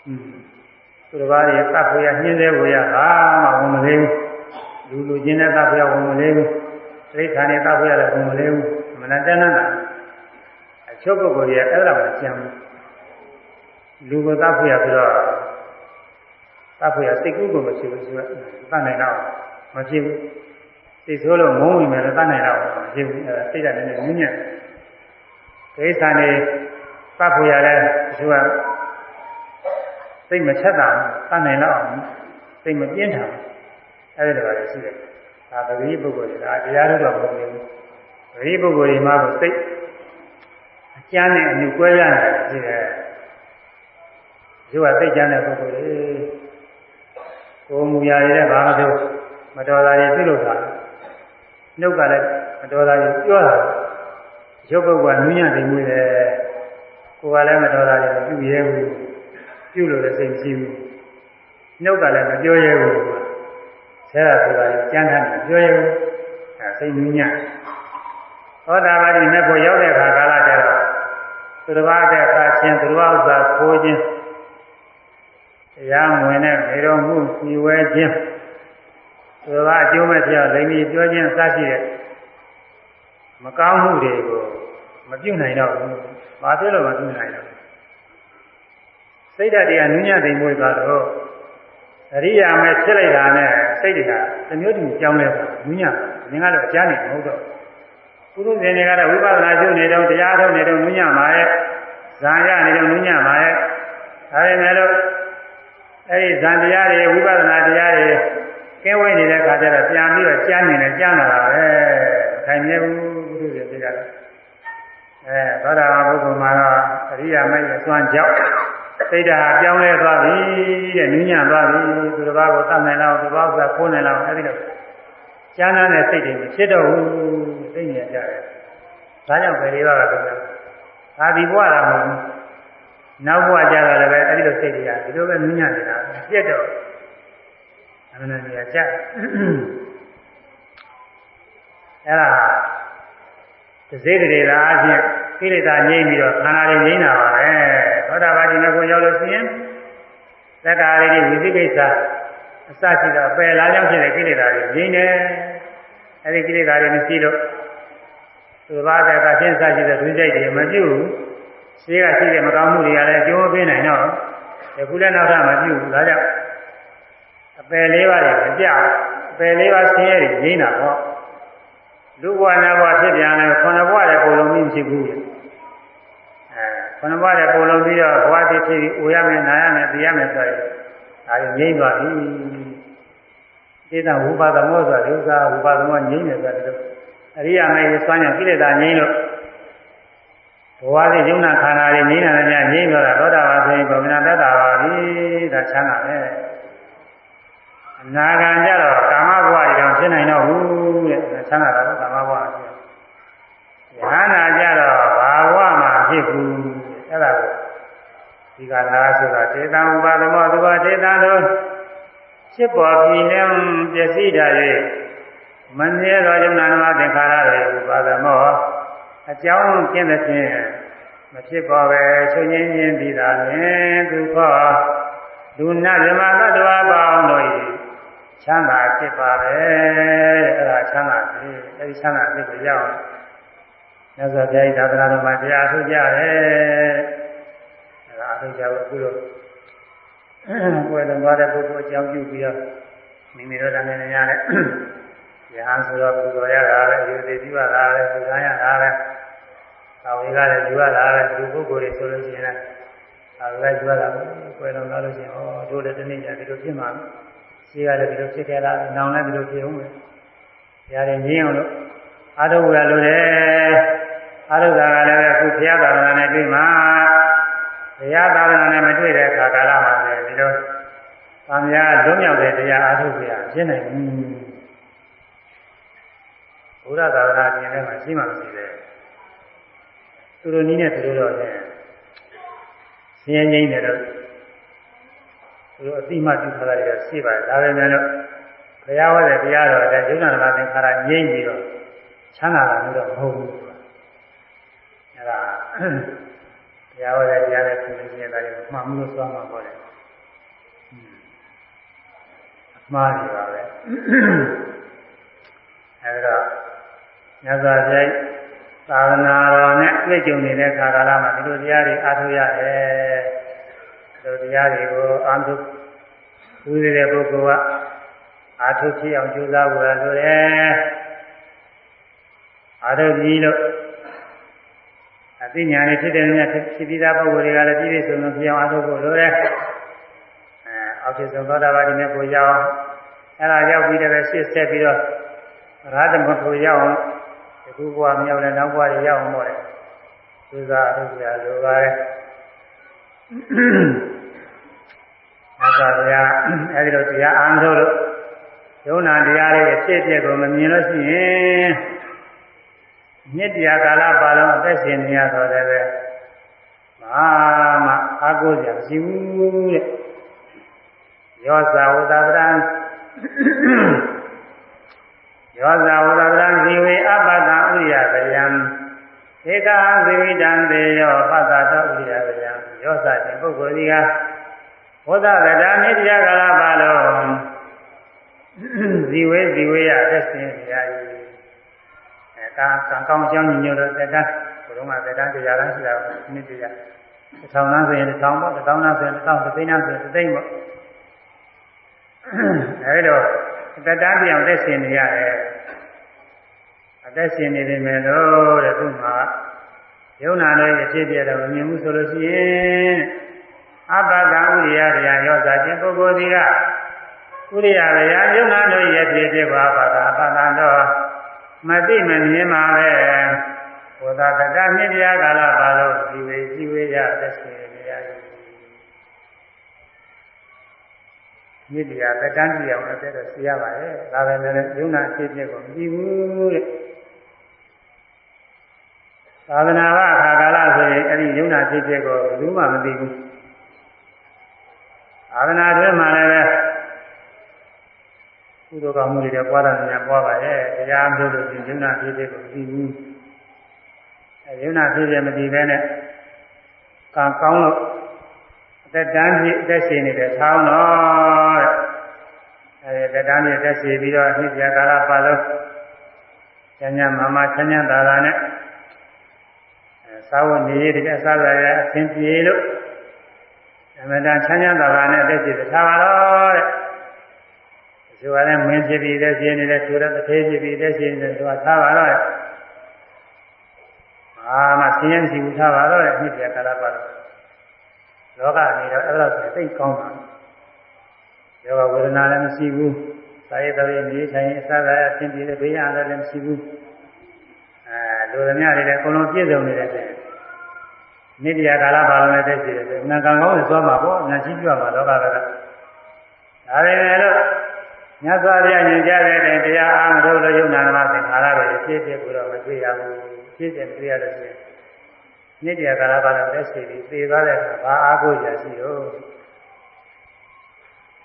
อืมသူတစ်ပါးတွေတတ်ဖို့ရနှင်းသေးဖို့ရဟာမှဝင်မလေးဘူးလူလူချင်းနဲ့တတ်ဖို့ရဝင်မလေးဘူးသိခါနဲ့တတ်ဖို့ရတယ်ဝင်မလေးဘူးမနတန်းတာအချုပ်ပုဂ္ဂိုလ်တွေကအဲ့ဒါမှကျမ်းလူကိုတတ်ဖို့ရပြီးတော့တတ်ဖို့ရစိတ်ကူးကိုမရှိဘူးဆိုတော့တတ်နိုင်တော့မဖြစ်ဘူး စိတ်ဆိုးလို့မုန်းဝင်မယ်လည်းတတ်နိုင်တော့မဖြစ်ဘူးအဲ့ဒါစိတ်ကလည်းနည်းနည်းညံ့ဒိဋ္ဌာနေပတ်ဖို့ရတယ်သူကစိတ်မချက်တာတတ်နိုင်တော့စိတ်မပြင်းထန်အဲဒီလိုပါလေရှိတယ်ဒါပဂရိပုဂ္ဂိုလ်တွေဒါတရားလို့တော့မဟုတ်ဘူးပဂရိပုဂ္ဂိုလ်တွေမှာကိုစိတ်အကျမ်းနဲ့အမှုကွဲရတာရှိတယ်သူကစိတ်ကျမ်းတဲ့ပုဂ္ဂိုလ်တွေကိုမူရာရတဲ့ဘာမပြောမတော်တာတွေပြုလုပ်တာ နှုတ်ကလည်းမတော်တာတွေပြောတာရုပ်ပုဂ္ဂိုလ်ကနူးညံ့နေမှုတယ်ကိုယ်ကလည်းမတော်တာတွေမပြုရဲဘူးပြုလို့လည်းစိတ်မရှိဘူးနှုတ်ကလည်းမပြောရဲဘူးဆဲတာဆိုတာကြမ်းတမ်းပြောရဲဘူးအဲစိတ်နူးညံ့ဟောတာပါတိမဲ့ဖို့ရောက်တဲ့အခါကာလကျတော့သူတစ်ပါးတဲ့အခါချင်းသူတစ်ပါးဥစ္စာခိုးခြင်းတရားဝင်တဲ့နေတော်မှုစီဝဲခြင်း သူတစ်ပါးအကျိုးမဲ့ပြောလိမ္မာပြောခြင်းစသဖြင့်မကောင်းမှုတွေကိုမပြုတ်နိုင်တော့ဘူး။ဘာဖြစ်လို့မပြုတ်နိုင်တော့စိတ်ဓာတ်တွေကနူးညံ့သိမ်မွေးသွားတော့အရိယာမဲ့ဖြစ်လိုက်တာနဲ့စိတ်တွေကသမျိုးတူကြောင်းလဲတာနူးညံ့ငင်ကတော့အကျမ်းနေမဟုတ်တော့ပုရုဇဉ်တွေကတော့ဝိပဿနာရှုနေတော့တရားထုတ်နေတော့နူးညံ့ပါရဲ့ဇာရနေတော့နူးညံ့ပါရဲ့ဒါပေမဲ့လို့အဲ့ဒီဇန်တရားတွေဝိပဿနာတရားတွေ ကင်းဝေးနေတဲ့အခါကျတော့ပြန်ပြီးတော့ကြားနေတယ်ကြားလာတာပဲခိုင်မြဲဘူးပုရုဇဉ်တွေကအဲသောတာပန်ပုဂ္ဂိုလ်မှာတော့အရိယာမဲ့အစွမ်းကြောက်စိတ်ဓာတ်ပြောင်းလဲသွားပြီတဲ့နူးညံ့သွားပြီသူတစ်ပါးကိုတတ်နိုင်လောက်သူတစ်ပါးကခိုးနိုင်လောက်အဲဒီလိုကျမ်းမ်းတဲ့စိတ်တွေဖြစ်တော့ဘူးသိနေကြတယ်ဒါကြောင့်ဘယ်လေးပါးကပြောတာဒါဒီဘဝလာမဟုတ်ဘူးနောက်ဘဝကျတော့လည်းပဲအဲဒီလိုစိတ်တွေကဒီလိုပဲနူးညံ့နေတာပြက်တော့ အမှန်တရားကြအဲ့ဒါတစိတ်တွေသာအချင်းကိလေသာငြိမ့်ပြီးတော့ခန္ဓာတွေငြိမ့်တာပါပဲသောတာပတိမေကိုရောက်လို့ရှိရင်သက္ကာရီတွေဝိသိကိစ္စအစရှိတော့ပယ်လာကြောင်းဖြစ်တဲ့ကိလေသာတွေငြိမ့်တယ်အဲဒီကိလေသာတွေမရှိလို့သူဘာတဲ့ကချင်းစရှိတဲ့ဒုစိတ်တွေမပြုတ်ဘူးရှိကရှိတဲ့မကောင်းမှုတွေကလည်းကျိုးပေးနိုင်တော့ယခုလည်းနောက်ထပ်မပြုတ်ဘူးဒါကြောင့်အ ပယ်လေးပါးတွေမပြအပယ်လေးပါးဆင်းရဲတွေငြိမ့်တာဟောလူဘဝနာဘဝဖြစ်ပြန်လဲခုနဘဝတဲ့ပုံလုံးမျိုးဖြစ်ဘူးအဲခုနဘဝတဲ့ပုံလုံးပြီးတော့ဘဝတည်ဖြစ်ပြီးအိုရမယ်နာရမယ်သိရမယ်ဆိုရင်ဒါကြီးငြိမ့်သွားပြီဒေသဝိပါဒမောဆိုတာဒီဥစ္စာဝိပါဒမောငြိမ့်တယ်ဆိုတာဒီလိုအရိယာမေရစွမ်းညာကိလေသာငြိမ့်လို့ဘဝရဲ့ယုံနာခန္ဓာတွေငြိမ့်တာလည်းငြိမ့်တော့တာသောတာပန်ဆိုရင်ဗုဒ္ဓနာတတ်တာပါပြီဒါချမ်းသာပဲအ နာဂံကြတော့ကာမဘဝတွေတော့ဖြစ်နိုင်တော့ဘူးတဲ့ဆန္ဒတော့ကာမဘဝဖြစ်။ဉာဏ်ကြတော့ဘာဘဝမှာဖြစ်ဘူးအဲ့ဒါကိုဒီကလာဆိုတာတေတံဥပါဒမောသူဘာတေတံတို့ဖြစ်ပေါ်ပြီးနေပျက်စီးတာ၍မမြဲသောယုံနာနမသင်္ခါရတွေဥပါဒမောအကြောင်းကျင့်တဲ့ဖြင့်မဖြစ်ပေါ်ပဲချုပ်ငင်းခြင်းပြီးတာလင်ဒုက္ခဒုနဗြဟ္မာတ္တဝါပေါင်းတို့၏ ချမ်းသာဖြစ်ပါပဲအဲ့ဒါချမ်းသာပြီအဲ့ဒီချမ်းသာဖြစ်ကိုရအောင်မြတ်စွာဘုရားဤသာသနာတော်မှာတရားထုတ်ကြတယ်အဲ့ဒါအထုတ်ကြဖို့အခုလိုကိုယ်တော်သွားတဲ့ပုဂ္ဂိုလ်အကြောင်းပြုပြီးတော့မိမိတို့တန်နေနေရတယ်ရဟန်းဆိုတော့ပူဇော်ရတာလည်းယူသေးပြုရတာလည်းပူဇော်ရတာလည်းသာဝေကလည်းယူရတာလည်းဒီပုဂ္ဂိုလ်တွေဆိုလို့ရှိရင်လည်းသာဝေကယူရတာကိုယ်တော်သွားလို့ရှိရင်ဩတို့လည်းတနေ့ကျဒီလိုဖြစ်မှာ ရှိရလည်းဒီလိုဖြစ်ခဲ့တာနောင်လည်းဒီလိုဖြစ်အောင်ပဲ။ဒါရင်ငင်းအောင်လို့အာထုရလို့တယ်။အာထုတာကလည်းအခုဘုရားသာသနာနဲ့တွေ့မှာဘုရားသာသနာနဲ့မတွေ့တဲ့အခါကာလမှာပဲဒီလိုသံဃာလွတ်မြောက်တဲ့တရားအာထုရဖြစ်နိုင်ဘူး။ဘုရားသာသနာပြင်ထဲမှာရှိမှမရှိတယ်။သူတို့နည်းနဲ့သူတို့တော့လည်းဆင်းရဲငြိမ်းတယ်တော့ သူတို့အတိမပြုထားတာတွေရှိပါတယ်ဒါပေမဲ့လို့ဘုရားဟောတဲ့တရားတော်တဲ့ယုံနာနာသင်္ခါရငြိမ့်ပြီးတော့ချမ်းသာတာမျိုးတော့မဟုတ်ဘူးအဲဒါဘုရားဟောတဲ့တရားနဲ့ဆင်းရဲတာတွေမှန်မှုလို့ဆိုမှာပေါ့လေအမှားတွေပါပဲအဲဒါညဇာပြိုက်သာသနာတော်နဲ့တွေ့ကြုံနေတဲ့ခါကာလမှာဒီလိုတရားတွေအားထုတ်ရတယ် တို့တရားတွေကိုအာထုဥရတဲ့ပုဂ္ဂိုလ်ကအာထုဖြစ်အောင်ကြိုးစားဖို့ရဆိုတယ်အာထုပြီးလို့အသိဉာဏ်နဲ့ဖြစ်တဲ့မြတ်ဖြစ်ပြီးသားပုဂ္ဂိုလ်တွေကလည်းပြည့်ပြည့်စုံစုံဖြစ်အောင်အာထုဖို့လိုတယ်အဲအောက်ဖြစ်ဆုံးသောတာပတိနဲ့ကိုရောက်အဲ့ဒါရောက်ပြီးတော့ရှေ့ဆက်ပြီးတော့ရာဇမကိုရောက်အောင်ဒီခုဘဝမြောက်တဲ့နောက်ဘဝတွေရောက်အောင်ပေါ့လေကြိုးစားအထုကြလိုပါတယ် မြတ်စွာဘုရားအဲဒီလိုတရားအားထုတ်လို့ယုံနာတရားလေးအဖြစ်အပျက်ကိုမမြင်လို့ရှိရင်မြစ်တရားကာလပါလုံးအသက်ရှင်နေရတော့လည်းပဲဘာမှအာကိုးစရာမရှိဘူးတဲ့ယောဇာဝတ္တပရံယောဇာဝတ္တပရံဇီဝေအပတ္တဥရိယဗယံဧကဟံဇိဝိတံတေယောပတ္တတောဥရိယဗယံယောဇာခြင်းပုဂ္ဂိုလ်ဒီက ဝတ္တကတာမြစ်တရားကာလပါလုံးဇီဝေဇီဝေရသက်ရှင်နေရ၏အဲဒါကံကောင်းကြောင်းညညတော့သက်တမ်းဘုရုံးကသက်တမ်းတရားလားရှိတာနှစ်တရားတစ်ထောင်လားဆိုရင်တစ်ထောင်ပေါ့တစ်ထောင်လားဆိုရင်တစ်ထောင်တစ်သိန်းလားဆိုရင်တစ်သိန်းပေါ့အဲဒီတော့သက်တမ်းပြောင်းသက်ရှင်နေရတယ်အသက်ရှင်နေပြီမဲ့လို့တဲ့သူ့မှာယုံနာလည်းဖြစ်ပြတော့မမြင်ဘူးဆိုလို့ရှိရင် အပ္ပဒံဥရိယတရားရောစာခြင်းပုဂ္ဂိုလ်ဒီကဥရိယဗျာယုံနာတို့ရဲ့ဖြစ်ဖြစ်ပါပါတာပါတာတော့မသိမမြင်ပါပဲဘုရားကတမြစ်တရားကာလပါလို့ဒီဝေဒီဝေရသက်ရှင်နေရည်မြစ်တရားကတန်းကြည့်အောင်လည်းတော့သိရပါရဲ့ဒါပဲလည်းယုံနာဖြစ်ဖြစ်ကိုမကြည့်ဘူးတဲ့သာသနာ့အခါကာလဆိုရင်အဲ့ဒီယုံနာဖြစ်ဖြစ်ကိုဘယ်သူမှမသိဘူး သာသနာ့အတွင်းမှာလည်းကုသိုလ်ကောင်းမှုတွေပွားတာများပွားပါရဲ့တရားမျိုးလို့ဒီယုံနာဖြစ်ဖြစ်ကိုမသိဘူးအဲယုံနာဖြစ်ဖြစ်မသိဘဲနဲ့ကံကောင်းလို့အသက်တန်းကြီးအသက်ရှင်နေတဲ့ဆောင်းတော့တဲ့အဲဒီသက်တန်းကြီးအသက်ရှင်ပြီးတော့နှစ်ပြကာလပါလို့ဉာဏ်ဉာဏ်မမချမ်းချမ်းသာသာနဲ့သာဝနေရတဲ့အစားအစာရအသင်ပြေလို့အ မှန်တန်ချမ်းချမ်းသာသာနဲ့အသက်ရှင်ထားပါတော့တဲ့ဒီကလည်းမင်းဖြစ်ပြီးတဲ့ရှင်နေတဲ့သူရတစ်သေးဖြစ်ပြီးတဲ့ရှင်နေတဲ့သူကထားပါတော့အာမဆင်းရဲမရှိဘူးထားပါတော့တဲ့နှစ်ပြကာလပါတော့လောကအနေတော့အဲ့ဒါဆိုသိကောင်းတာယောဂဝေဒနာလည်းမရှိဘူးသာယတော်ရဲ့နေဆိုင်အစားအစာအသင်ပြေတဲ့ဘေးရလည်းမရှိဘူးအဲလူသမ ्या တွေလည်းအကုန်လုံးပြည့်စုံနေတဲ့ဆိုရင် နိတ္တရာကာလပါလုံးနဲ့တည်းရှိတယ်ဆိုနာကံကောင်းကိုသွားမှာပေါ့ညာရှိပြမှာလောကကဒါပေမဲ့လို့မြတ်စွာဘုရားညွှန်ကြားတဲ့အတိုင်းတရားအားမထုတ်လို့ယုံနာနာသင်္ခါရတွေပြည့်ပြည့်ပြီးတော့မတွေ့ရဘူးပြည့်ပြည့်တွေ့ရလို့ရှိရင်နိတ္တရာကာလပါလုံးတက်ရှိပြီးသေသွားတဲ့အခါဘာအားကိုးရရှိရော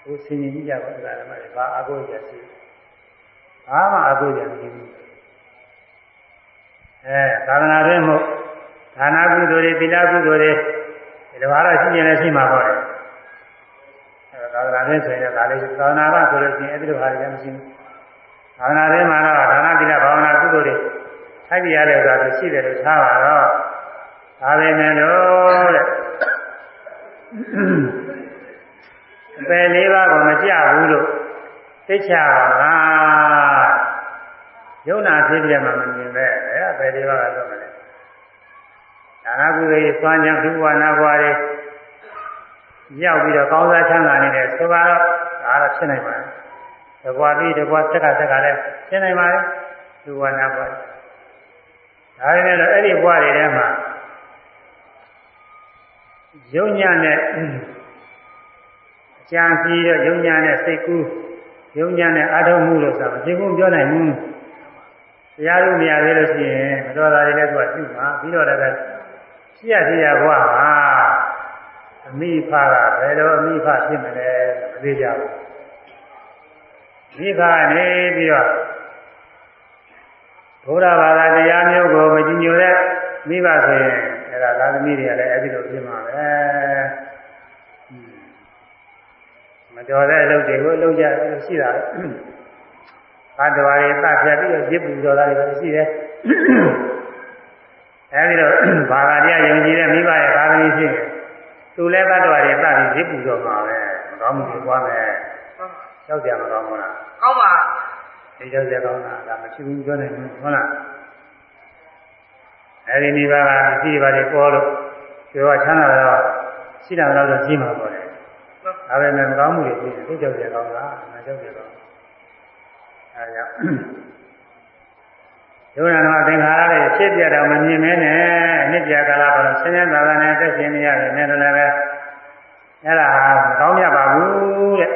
ဘုဆင်ရင်ကြည့်ကြပါဦးဓမ္မတွေဘာအားကိုးရရှိဘာမှအားကိုးရမရှိဘူးအဲသာသနာ့တွင်မို့ ဒါနာကုသိုလ်တွေသီလကုသိုလ်တွေဒီလိုအားတော့ရှိရင်လည်းရှိမှာပေါ့လေအဲသာသနာ့တွင်ဆိုရင်ဒါလေးသာသနာ့ကဆိုလို့ရှိရင်အဲ့ဒီလိုဟာတွေလည်းမရှိဘူးသာသနာ့တွင်မှာတော့ဒါနာသီလဘာဝနာကုသိုလ်တွေထိုက်ပြရတဲ့ဥစ္စာတွေရှိတယ်လို့ထားပါတော့ဒါပဲနဲ့လို့တဲ့အပယ်လေးပါးကိုမကြဘူးလို့သိချပါလားယုံနာဖြစ်ပြမှာမမြင်ပဲအဲ့ဒါပဲလေးပါးကတော့မလဲ ဒါနကုသိုလ်စွမ်းချမ်းဒုဝနာဘွားတွေရောက်ပြီးတော့ကောင်းစားချမ်းသာနေတဲ့ဆိုပါတော့ဒါတော့ဖြစ်နိုင်ပါတယ်တကွာပြီးတကွာသက်ကသက်ကလည်းဖြစ်နိုင်ပါတယ်ဒုဝနာဘွားဒါပေမဲ့လို့အဲ့ဒီဘွားတွေထဲမှာယုံညံ့တဲ့အကြံစီတော့ယုံညံ့တဲ့စိတ်ကူးယုံညံ့တဲ့အာထုံမှုလို့ဆိုတာမသိဘူးပြောနိုင်ဘူးတရားလို့မရသေးလို့ရှိရင်မတော်တာတွေလည်းသူကပြုမှာပြီးတော့လည်း ရှိရရှိရဘဝဟာအမိဖကဘယ်လိုအမိဖဖြစ်မလဲမသိကြဘူးမိဖနေပြီးတော့ဘုရားဘာသာတရားမျိုးကိုမကြည်ညိုတဲ့မိဘဆိုရင်အဲ့ဒါသာသမီတွေကလည်းအဲ့ဒီလိုဖြစ်မှာပဲမတော်တဲ့အလုပ်တွေကိုလုပ်ကြရှိတာဘတ်တော်ရီသတ်ဖြတ်ပြီးတော့ရစ်ပူတော်တာတွေရှိတယ် အဲဒီတော့ဘာသာတရားယုံကြည်တဲ့မိဘရဲ့သာသမီဖြစ်ရင်သူလည်းဘတ်တော်ရီသတ်ပြီးရစ်ပူတော်မှာပဲမကောင်းမှုတွေပွားမယ်ကြောက်ကြမကောင်းဘူးလားကောင်းပါဒီကြောက်ကြကောင်းတာဒါမရှိဘူးပြောနိုင်ဘူးဟုတ်လားအဲဒီမိဘကဒီပါတွေပေါ်လို့ပြောချမ်းသာတော့ရှိတာတော့ကြီးမှာပေါ့လေဒါပဲမကောင်းမှုတွေဖြစ်ရင်သိကြောက်ကြကောင်းတာမကြောက်ကြကောင်းအဲကြောင့် ဒုရဏမသင်္ခါရတွေဖြစ်ပြတော့မမြင်မဲနဲ့အနှစ်ပြကာလပါတော့ဆင်းရဲသာသာနဲ့တက်ရှင်နေရတယ်နဲ့လည်းပဲအဲ့ဒါမကောင်းမြတ်ပါဘူးတဲ့ယ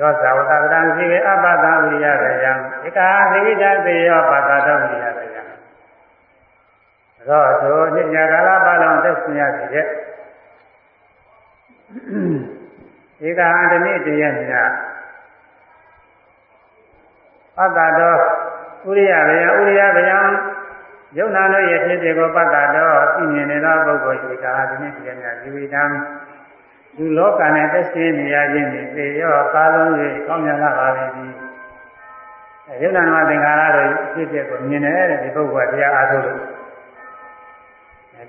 ယောဇာဝတ္တံစီဝေအပတံဝိရိယရယံဧကာသီဝိတသေယောပါတတောဝိရိယရယံတော့သို့ညညာကာလပါလုံးသက်ရှင်ရစေတဲ့ဧကာအန္တမိတရညာပတ္တတော ဥရိယဗယဥရိယဗယံယုံနာလို့ရဲ့ဖြစ်စေကိုပတ္တတောသိမြင်နေသောပုဂ္ဂိုလ်ဧကာအန္တမိတရညာဇီဝိတံလူလောကနဲ့သက်ရှင်နေရခြင်းဖြင့်သေရောကာလုံး၍ကောင်းမြတ်လာပါလိမ့်သည်ယုံနာမသင်္ခါရတို့ဖြစ်ဖြစ်ကိုမြင်တယ်တဲ့ဒီပုဂ္ဂိုလ်ကတရားအားထုတ်လို့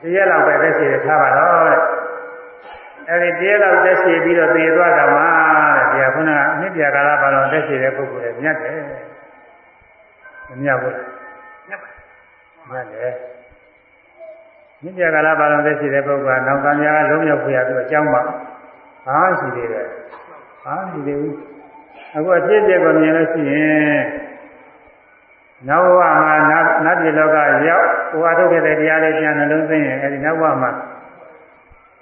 တရက်လောက်ပဲသက်ရှိရထားပါတော့တဲ့အဲဒီတရက်လောက်သက်ရှိပြီးတော့သေသွားတာမှတဲ့ဒီကခုနကအနှစ်ပြကာလပါတော့သက်ရှိတဲ့ပုဂ္ဂိုလ်ရဲ့မြတ်တယ် မမြတ်ဘူးမြတ်ပါမြတ်တယ်မြစ်ပြကာလပါလုံးသက်ရှိတဲ့ပုဂ္ဂိုလ်ကနောင်တန်ကြာကလုံးရောက်ပြရသူအကြောင်းပါဘာရှိသေးတယ်ဘာရှိသေးဘူးအခုအဖြစ်အပျက်ကိုမြင်လို့ရှိရင်နောက်ဘဝမှာနတ်ပြည်လောကရောက်ဟိုအထုတ်ခဲ့တဲ့တရားလေးပြန်နှလုံးသွင်းရင်အဲဒီနောက်ဘဝမှာ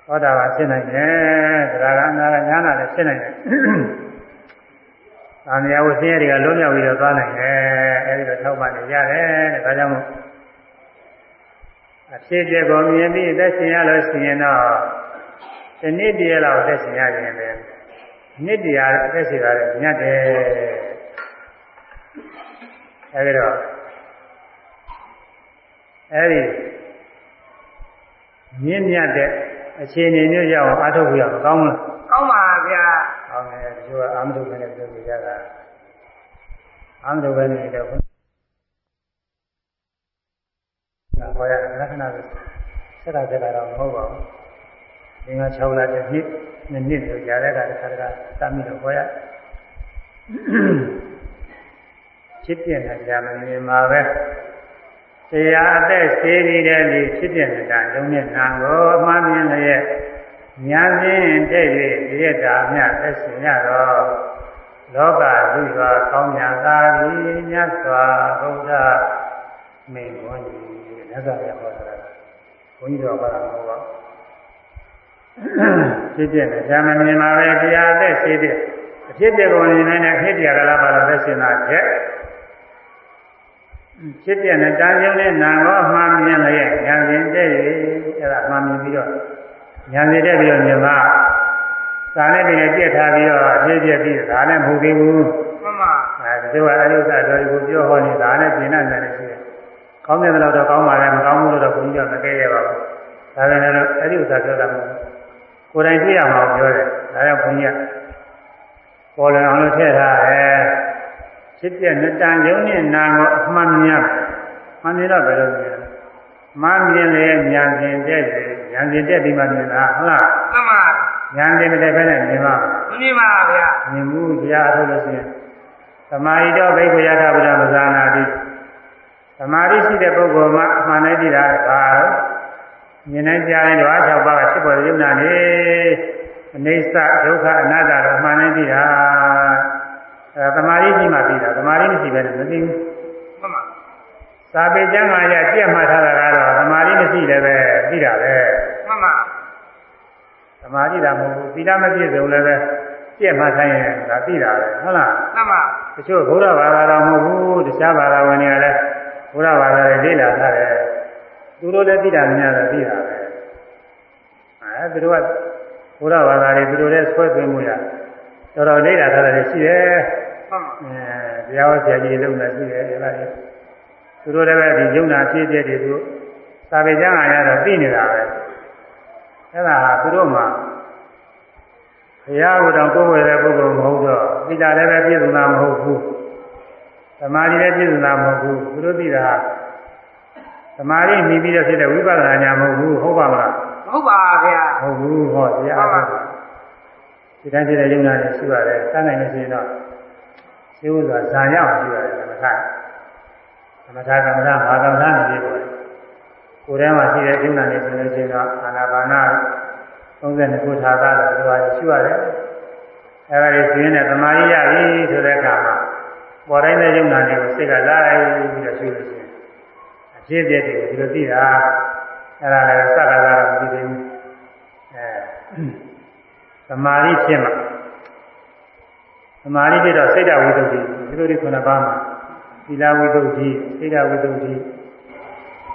ဟောတာကဖြစ်နိုင်တယ်တရားကနာကညာနာလည်းဖြစ်နိုင်တယ်။ အာမယဝဆင်းရဲတွေကလုံးမြောက်ပြီးတော့သွားနိုင်တယ်အဲဒီတော့ထောက်ပံ့နေရတယ်တဲ့ဒါကြောင့်မို့အဖြစ်အပျက်ကိုမြင်ပြီးအသက်ရှင်ရလို့ရှိရင်တော့ဒီနေ့တည်းလောက်အသက်ရှင်ရရင်လည်းနှစ်တရားအသက်ရှင်ရတယ်ညတ်တယ်အဲဒီတော့အဲဒီမြင့်မြတ်တဲ့အခြေအနေမျိုးရောက်အောင်အားထုတ်ရအောင်ကောင်းမလားကောင်းပါဗျာ ကောင်းတယ်ဒီလိုအာမတုပဲနဲ့ပြောပြကြတာအာမတုပဲနဲ့တော့ဟောရလက္ခဏာဆိုဆက်တာဆက်တာတော့မဟုတ်ပါဘူး။ဒီက6လတဲ့နှစ်နှစ်နှစ်ဆိုကြာတဲ့အခါတစ်ခါတစ်ခါသတ်မိတော့ဟောရဖြစ်ပြနေကြမနေမှာပဲ။တရားအသက်သေးနေတဲ့ဒီဖြစ်ပြနေတာလုံးနဲ့နာကိုအမှန်မြင်လျက် ညာစဉ်တဲ့၍ဒီရတာမြတ်သက်ရှင်ရတော့လောကလူစွာကောင်းညာသာသည်မြတ်စွာဘုရားမိန်ဝန်ကြီးမြတ်စွာဘုရားဟောတာဘုန်းကြီးတော်ကလည်းမဟုတ်ပါဘူးဖြစ်ပြနေဇာမမြင်ပါပဲတရားအသက်ရှိတဲ့အဖြစ်ပြကုန်နေနဲ့ခေတ္တရာကလာပါလို့သက်ရှင်တာချက်ဖြစ်ပြနေတန်ရုံနဲ့နာရောအမှန်မြင်လျက်ဉာဏ်ရှင်တဲ့၍အဲ့ဒါအမှန်မြင်ပြီးတော့ ဉာဏ်ရှင်တဲ့ပြီးတော့မြင်မှသာနဲ့တည်းနဲ့ပြည့်ထားပြီးတော့အဖြစ်ပြပြီးဒါလည်းမဟုတ်သေးဘူးမှန်ပါအဲဒီကအယုဒ္ဓတော်ကိုပြောဟောနေတာနဲ့ပြင်နေတယ်ရှိတယ်ကောင်းတဲ့လောက်တော့ကောင်းပါလေမကောင်းဘူးလို့တော့ဘုန်းကြီးကမကဲရပါဘူးဒါပေမဲ့လို့အဲ့ဒီဥစ္စာပြောတာမဟုတ်ဘူးကိုယ်တိုင်သိရမှာပြောတယ်ဒါကြောင့်ဘုန်းကြီးကပေါ်လွင်အောင်လို့ထည့်ထားတယ်ဖြစ်ပြနှစ်တန်ယုံနဲ့နာကိုအမှန်မြတ်မှန်မြင်တော့ဘယ်လိုလဲ မှန်မြင်လေဉာဏ်ဖြင့်တဲ့ဉာဏ်ဖြင့်တဲ့ဒီမှာမြင်တာဟုတ်လားမှန်ပါဉာဏ်ဖြင့်မတဲ့ဘဲနဲ့မြင်ပါမမြင်ပါဗျာမြင်မှုတရားအထုတ်လို့ရှိရင်သမာဓိတော့ဘိက္ခယထာဗုဒ္ဓမဇာနာတိသမာဓိရှိတဲ့ပုဂ္ဂိုလ်မှအမှန်နဲ့ကြည့်တာပါတော့မြင်နိုင်ကြရင်ဓဝါ၆ပါးကဖြစ်ပေါ်ရုံနာနေအနေစဒုက္ခအနတ္တတော့အမှန်နဲ့ကြည့်တာအဲသမာဓိရှိမှပြီးတာသမာဓိမရှိဘဲနဲ့မသိဘူးမှန်ပါ စာပေကျမ်းဂန်ရကြက်မှတ်ထားတာကတော့သမာဓိမရှိလည်းပဲသိတာပဲမှန်ပါသမာဓိတာမဟုတ်ဘူးသီလမပြည့်စုံလည်းပဲကြက်မှတ်ထားရင်ဒါသိတာပဲဟုတ်လားမှန်ပါတချို့ဘုရားဘာသာတော်မဟုတ်ဘူးတခြားဘာသာဝင်တွေကလည်းဘုရားဘာသာတွေလေ့လာထားတယ်သူတို့လည်းသိတာများတယ်သိတာပဲအဲသူတို့ကဘုရားဘာသာတွေသူတို့လည်းဆွဲသွင်းမှုရတော်တော်လေ့လာထားတယ်ရှိတယ်ဟုတ်ပါအဲတရားဟောဆရာကြီးလုံးလည်းရှိတယ်အဲ့ဒါတွေ သူတို့လည်းပဲဒီယုံနာဖြစ်ဖြစ်တွေသူသာပေကျမ်းအားရတော့သိနေတာပဲအဲ့ဒါဟာသူတို့မှာဘုရားကိုတော့ကိုယ်ဝယ်တဲ့ပုဂ္ဂိုလ်မဟုတ်တော့သိတာလည်းပဲပြည့်စုံတာမဟုတ်ဘူးသမာဓိလည်းပြည့်စုံတာမဟုတ်ဘူးသူတို့သိတာသမာဓိမြည်ပြီးတော့ဖြစ်တဲ့ဝိပဿနာညာမဟုတ်ဘူးဟုတ်ပါမလားမဟုတ်ပါဗျာဟုတ်ဘူးဟောတရားအားထုတ်ဒီတိုင်းဖြစ်တဲ့ယုံနာနဲ့ရှိရတယ်တန်းနိုင်လို့ရှိရင်တော့ရှိဥစွာဇာရအောင်ရှိရတယ်သမထသ မထကမ္မဋ္ဌာန်းဘာကမ္မဋ္ဌာန်းနေပြီပေါ့ကိုယ်ထဲမှာရှိတဲ့ယုံနာနဲ့ဆိုလို့ရှိရင်တော့အာနာပါနာ32ခုထာတာလို့ပြောရတယ်ရှိရတယ်အဲဒါကြီးသိရင်သမာဓိရပြီဆိုတဲ့အခါမှာပေါ်တိုင်းတဲ့ယုံနာတွေကိုစိတ်ကလိုက်ပြီးတော့ရှိလို့ရှိရင်အဖြစ်အပျက်တွေကိုဒီလိုသိတာအဲ့ဒါလည်းစကားကတော့မသိသေးဘူးအဲသမာဓိဖြစ်မှသမာဓိဖြစ်တော့စိတ်တဝိသုဒ္ဓိဒီလိုဒီခုနှစ်ပါးမှာ သီလဝိသုဒ္ဓိစိတ်တဝိသုဒ္ဓိ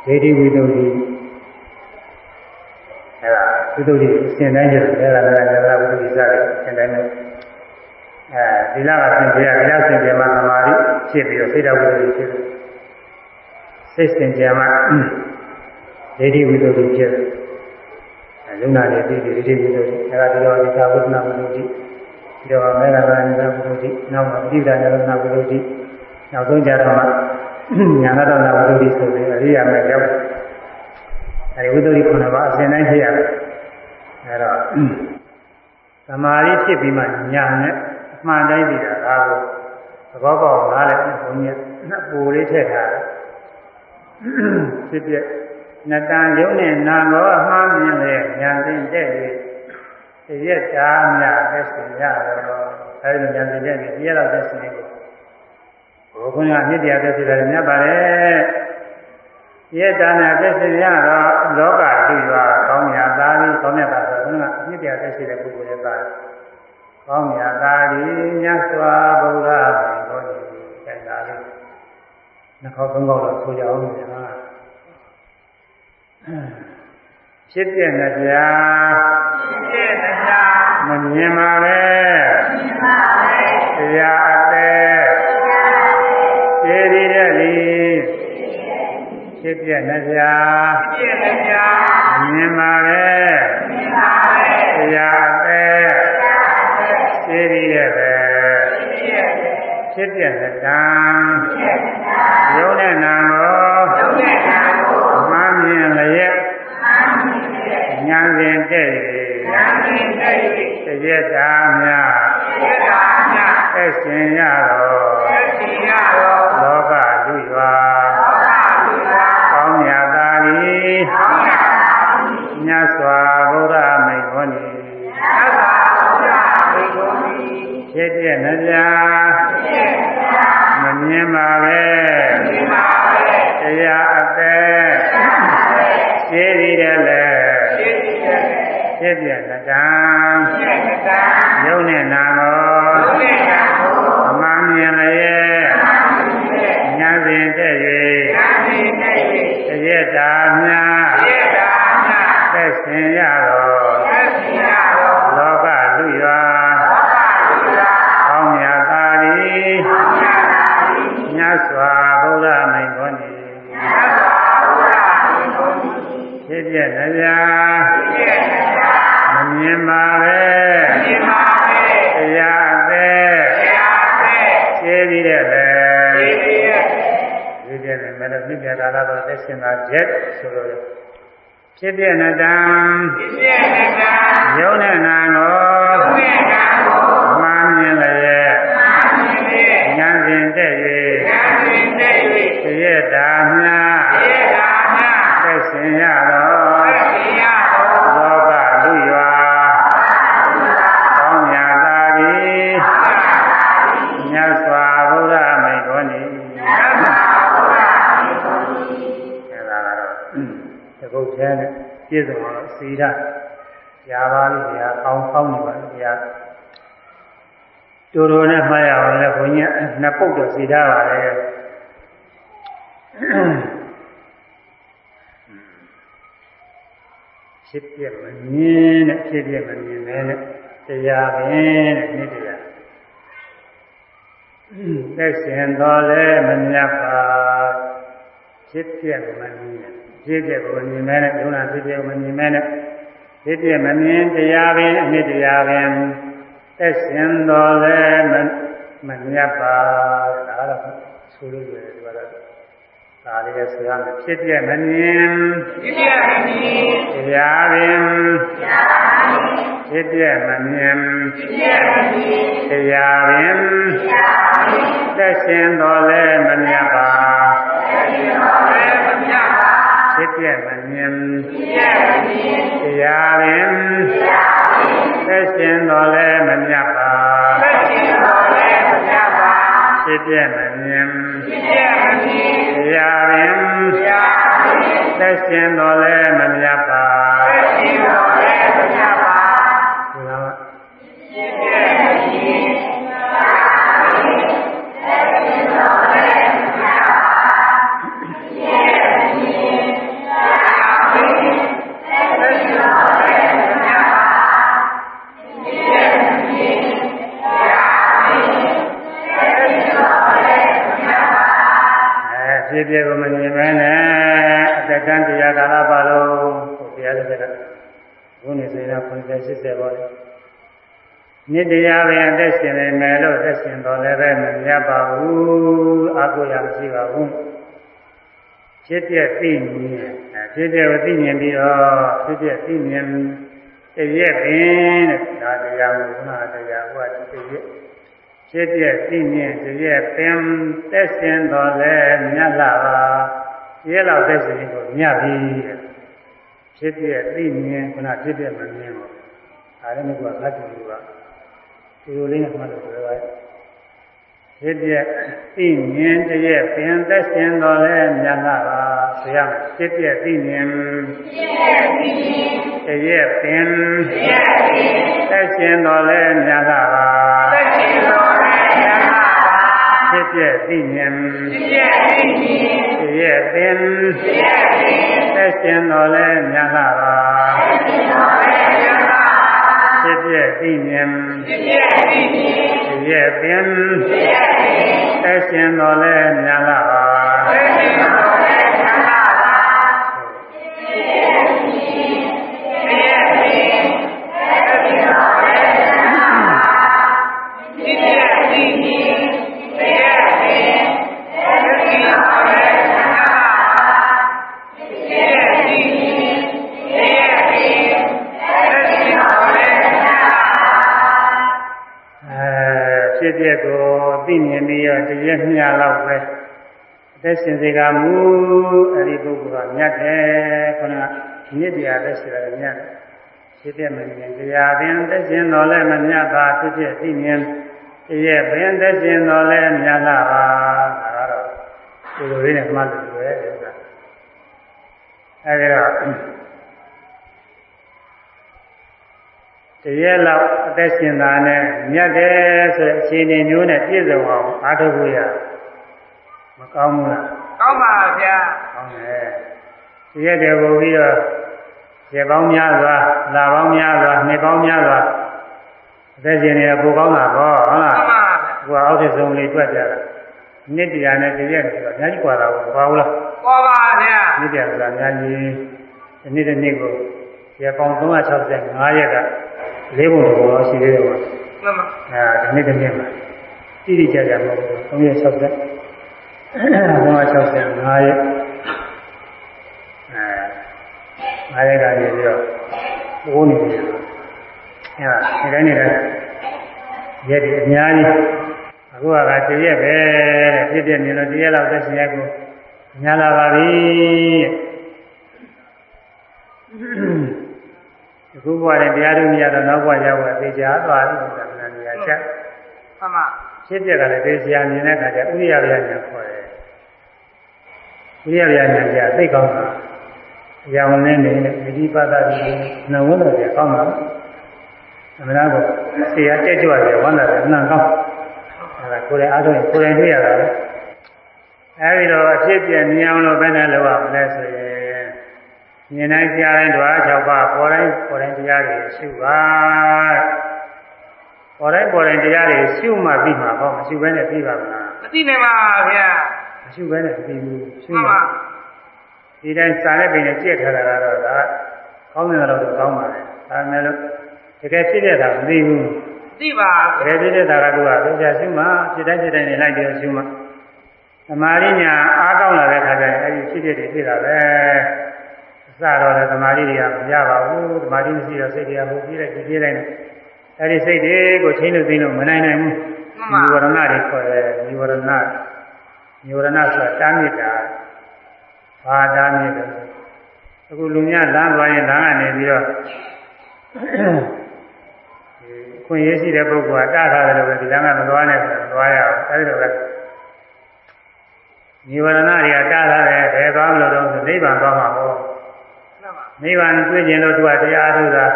ဒိဋ္ဌိဝိသုဒ္ဓိအဲဒါဝိသုဒ္ဓိအစဉ်တိုင်းကျတော့အဲဒါလည်းသီလဝိသုဒ္ဓိစတယ်အစဉ်တိုင်းပဲအဲသီလကသင်ပြရသီလသင်ပြမှာသမာဓိဖြစ်ပြီးတော့စိတ်တဝိသုဒ္ဓိဖြစ်တယ်စိတ်သင်ပြမှာဒိဋ္ဌိဝိသုဒ္ဓိဖြစ်တယ်အဲလုံနာနေပြီးဒိဋ္ဌိဝိသုဒ္ဓိအဲဒါဒီတော့ဒီသာဝိသနာဝိသုဒ္ဓိဒီတော့မေဃဗာနိသဝိသုဒ္ဓိနောက်မှာပိဋကဉာဏဝိသုဒ္ဓိ နောက်ဆုံးကြတော့ညာနာတော်ဝိသုဒ္ဓိဆိုပြီးအရိယာမေရောက်အဲဒီဝိသုဒ္ဓိခုနပါအစဉ်တိုင်းဖြစ်ရတယ်အဲတော့သမာဓိဖြစ်ပြီးမှညာနဲ့အမှန်တိုင်းပြီးတာဒါကိုသဘောပေါက်နားလည်ဘုန်းကြီးနှစ်ပူလေးထည့်ထားတယ်ဖြစ်ပြနတန်ယုံနဲ့နာမောအမှားမြင်လေညာသိတဲ့၍ရက်တာမြသက်ရှင်ရတော့အဲဒီညာသိတဲ့၍တရားတော်သက်ရှင်နေကို ဘုရားကမြစ်တရားသက်ရှင်တယ်မြတ်ပါတယ်ရက်တာမြသက်ရှင်ရတော့လောကလူရွာကောင်းမြတ်သားပြီးကောင်းမြတ်သားဆိုတော့ကမြစ်တရားသက်ရှင်တဲ့ပုဂ္ဂိုလ်ရဲ့သားကောင်းမြတ်သားဒီမြတ်စွာဘုရားကိုဒီတဲ့သားလေးနှခေါက်သုံးခေါက်တော့ဆိုကြအောင်ဗျာဖြစ်ပြနေကြဖြစ်ပြနေကြမမြင်ပါပဲမြင်ပါပဲတရားအသက်ကျေ ဖြစ်ပြနေကြဖြစ်ပြနေကြမြင်ပါပဲမြင်ပါပဲတရားအသက်ကျေရည်တဲ့ပဲဖြစ်ပြနေတာယုံနဲ့နာ ဖြစ်ပြနေတံ စုံတော့စီရရာပါလို့ရာကောင်းကောင်းနေပါလေရာတူတူနဲ့မှားရအောင်လေဘုန်းကြီးနှစ်ပုတ်တော့စီထားပါလေဖြစ်ပြမမြင်နဲ့ဖြစ်ပြမမြင်နဲ့တရားပင်တဲ့နေ့တရားသက်ရှင်တော်လဲမမြတ်ပါဖြစ်ပြမမြင် ဖြစ်ပြကိုမြင်မဲ့နဲ့ဒုနာဖြစ်ပြကိုမမြင်မဲ့နဲ့ဖြစ်ပြမမြင်တရားပင်အနှစ်တရားပင်သက်ရှင်တော်လဲမမြတ်ပါဒါတော့ဆိုလို့ရတယ်ဒီကတော့ဒါလေးဆိုရမယ်ဖြစ်ပြမမြင်ဖြစ်ပြမမြင်တရားပင်ဖြစ်ပြမမြင်တရားပင်သက်ရှင်တော်လဲမမြတ်ပါဖြ စ်ပြမမြင်တရားပင်သက်ရှင်တော်လဲမမြတ်ပါဖြစ်ပြမမြင်တရားပင်သက်ရှင်တော်လဲမမြတ်ပါ တော့90 80ပါလေနိတရားပင်အသက်ရှင်နေမယ်လို့အသက်ရှင်တော်လည်းပဲမမြတ်ပါဘူးအကုရမရှိပါဘူးဖြစ်ပြသိမြင်ဖြစ်ပြကိုသိမြင်ပြီးတော့ဖြစ်ပြသိမြင်တရက်ပင်တဲ့ဒါတရားကိုခုနတရားဟောတရက်ဖြစ်ပြသိမြင်တရက်ပင်သက်ရှင်တော်လည်းမြတ်လာပါရဲလောက်သက်ရှင်ကိုမြတ်ပြီဖြစ်ပြသိမြင်ခုနဖြစ်ပြမမြင်ဘူး ဒါလည်းမကွာသတ္တူကဒီလိုလေးနဲ့မှတ်လို့ပြောရတယ်ဖြစ်ပြသိမြင်တရက်ပင်သက်ရှင်တော်လည်းမြတ်လာပါဆိုရမယ်ဖြစ်ပြသိမြင်တရက်ပင်သက်ရှင်တော်လည်းမြတ်လာပါဖြစ်ပြသိမြင်တရက်ပင်သက်ရှင်တော်လည်းမြတ်လာပါ ဖြစ်ပြသိမြင်တရက်ပင်သက်ရှင်တော်လည်းမြတ်လာပါအဲ ဖြစ်ပြကိုသိမြင်ပြီးတော့တရက်မြတ်လောက်ပဲအသက်ရှင်စေကမူအဲ့ဒီပုဂ္ဂိုလ်ကမြတ်တယ်ခொနမြစ်တရားသက်ရှင်တယ်မြတ်တယ်ဖြစ်ပြမမြင်တရားပင်သက်ရှင်တော်လည်းမမြတ်ပါဖြစ်ဖြစ်သိမြင်တရက်ပင်သက်ရှင်တော်လည်းမြတ်လာပါဒါကတော့ဒီလိုလေးနဲ့မှတ်လို့ပဲဥစ္စာအဲဒီတော့ တရက်လောက်အသက်ရှင်တာနဲ့မြတ်တယ်ဆိုတဲ့အခြေအနေမျိုးနဲ့ပြည့်စုံအောင်အားထုတ်ဖို့ရမကောင်းဘူးလား ကောင်းပါဗျာ ကောင်းတယ်တရက်တည်းပို့ပြီးတော့ရက်ပေါင်းများစွာလပေါင်းများစွာနှစ်ပေါင်းများစွာအသက်ရှင်နေတာပိုကောင်းတာပေါ့ဟုတ်လား ကောင်းပါဗျာ ကိုယ်အောက်ထဆုံးလေးတွက်ကြတာနှစ်တရားနဲ့တရက်ဆိုတော့အများကြီးกว่าတာကိုဘာဘူးလား ကောပါဗျာ နှစ်တရားဆိုတာအများကြီးဒီနေ့တစ်နေ့ကိုရက်ပေါင်း365ရက်က လေးပုံတော်တော်ရှိသေးတယ်ပေါ့မှန်ပါအဲဒီနေ့တစ်နေ့မှာတိတိကျကျမဟုတ်ဘူး360 365ရက်အဲ9ရက်ကနေပြီးတော့ဘိုးနေတယ်အဲဒါဒီတိုင်းနေတယ်ရက်ဒီအများကြီးအခုကတရက်ပဲတဲ့ဖြစ်ဖြစ်နေလို့တရက်လောက်သက်ရှင်ရက်ကိုညာလာပါပြီ အခုဘဝနဲ့တရားထုတ်နေရတော့နောက်ဘဝရောက်သွားသိကြသွားပြီဆိုတာကလည်းနေရာချက်မှန်ပါဖြစ်ပြက်ကလည်းသိစရာမြင်တဲ့အခါကျဥရိယဗျာညာခေါ်တယ်ဥရိယဗျာညာကျသိကောင်းတာအရာဝင်နေနေတဲ့ဝိဒီပဒတိနဝန္တော်ကျကောင်းတာအမှန်တော့ဆရာတက်ကြွတယ်ဝန္တာတယ်အနံကောင်းအဲဒါကိုယ်လည်းအားထုတ်ရင်ကိုယ်လည်းတွေ့ရတာပဲအဲဒီတော့အဖြစ်ပြမြင်အောင်လို့ဘယ်နဲ့လုပ်ရမလဲဆိုရင် မြင်တိုင်းကြားတိုင်းဓဝါ6ပါးပေါ်တိုင်းပေါ်တိုင်းတရားတွေရှုပါပေါ်တိုင်းပေါ်တိုင်းတရားတွေရှုမှပြီးမှာပေါ့မရှုဘဲနဲ့ပြီးပါမလားမသိနိုင်ပါဗျာမရှုဘဲနဲ့ပြီးဘူးရှုမှန်မှပါဒီတိုင်းစာနဲ့ပင်နဲ့ကြည့်ထားတာကတော့ဒါကောင်းတယ်တော့ကောင်းပါလေဒါပေမဲ့လို့တကယ်ဖြစ်တဲ့တာမသိဘူးသိပါတကယ်ဖြစ်တဲ့တာကသူကသိချရှုမှဖြစ်တိုင်းဖြစ်တိုင်းနေလိုက်ပြီးရှုမှသမာဓိညာအားကောင်းလာတဲ့ခါကျရင်အဲဒီဖြစ်ဖြစ်တွေဖြစ်တာပဲအ စတော့လည်းသမာဓိတွေကမရပါဘူးသမာဓိမရှိတော့စိတ်တွေကဟိုပြေးလိုက်ပြေးလိုက်နေအဲဒီစိတ်တွေကိုချိန်လို့သိလို့မနိုင်နိုင်ဘူးမှန်နိပါဝရဏတွေခေါ်တယ်နိဝရဏနိဝရဏဆိုတာတားမြစ်တာဘာတားမြစ်တယ်အခုလူများလမ်းသွားရင်လမ်းကနေပြီးတော့ဒီခွင့်ရရှိတဲ့ပုဂ္ဂိုလ်ကတားထားတယ်လို့ပဲဒီလမ်းကမသွားနဲ့ဆိုတော့မသွားရအောင်အဲဒီလိုပဲနိဝရဏတွေကတားထားတယ်ဘယ်သွားမလို့တော့ဆိုနိဗ္ဗာန်သွားမှာပေါ့မှ န်ပါနိဗ္ဗာန်တွေ့ကျင်လို့သူကတရားထုတ်တာ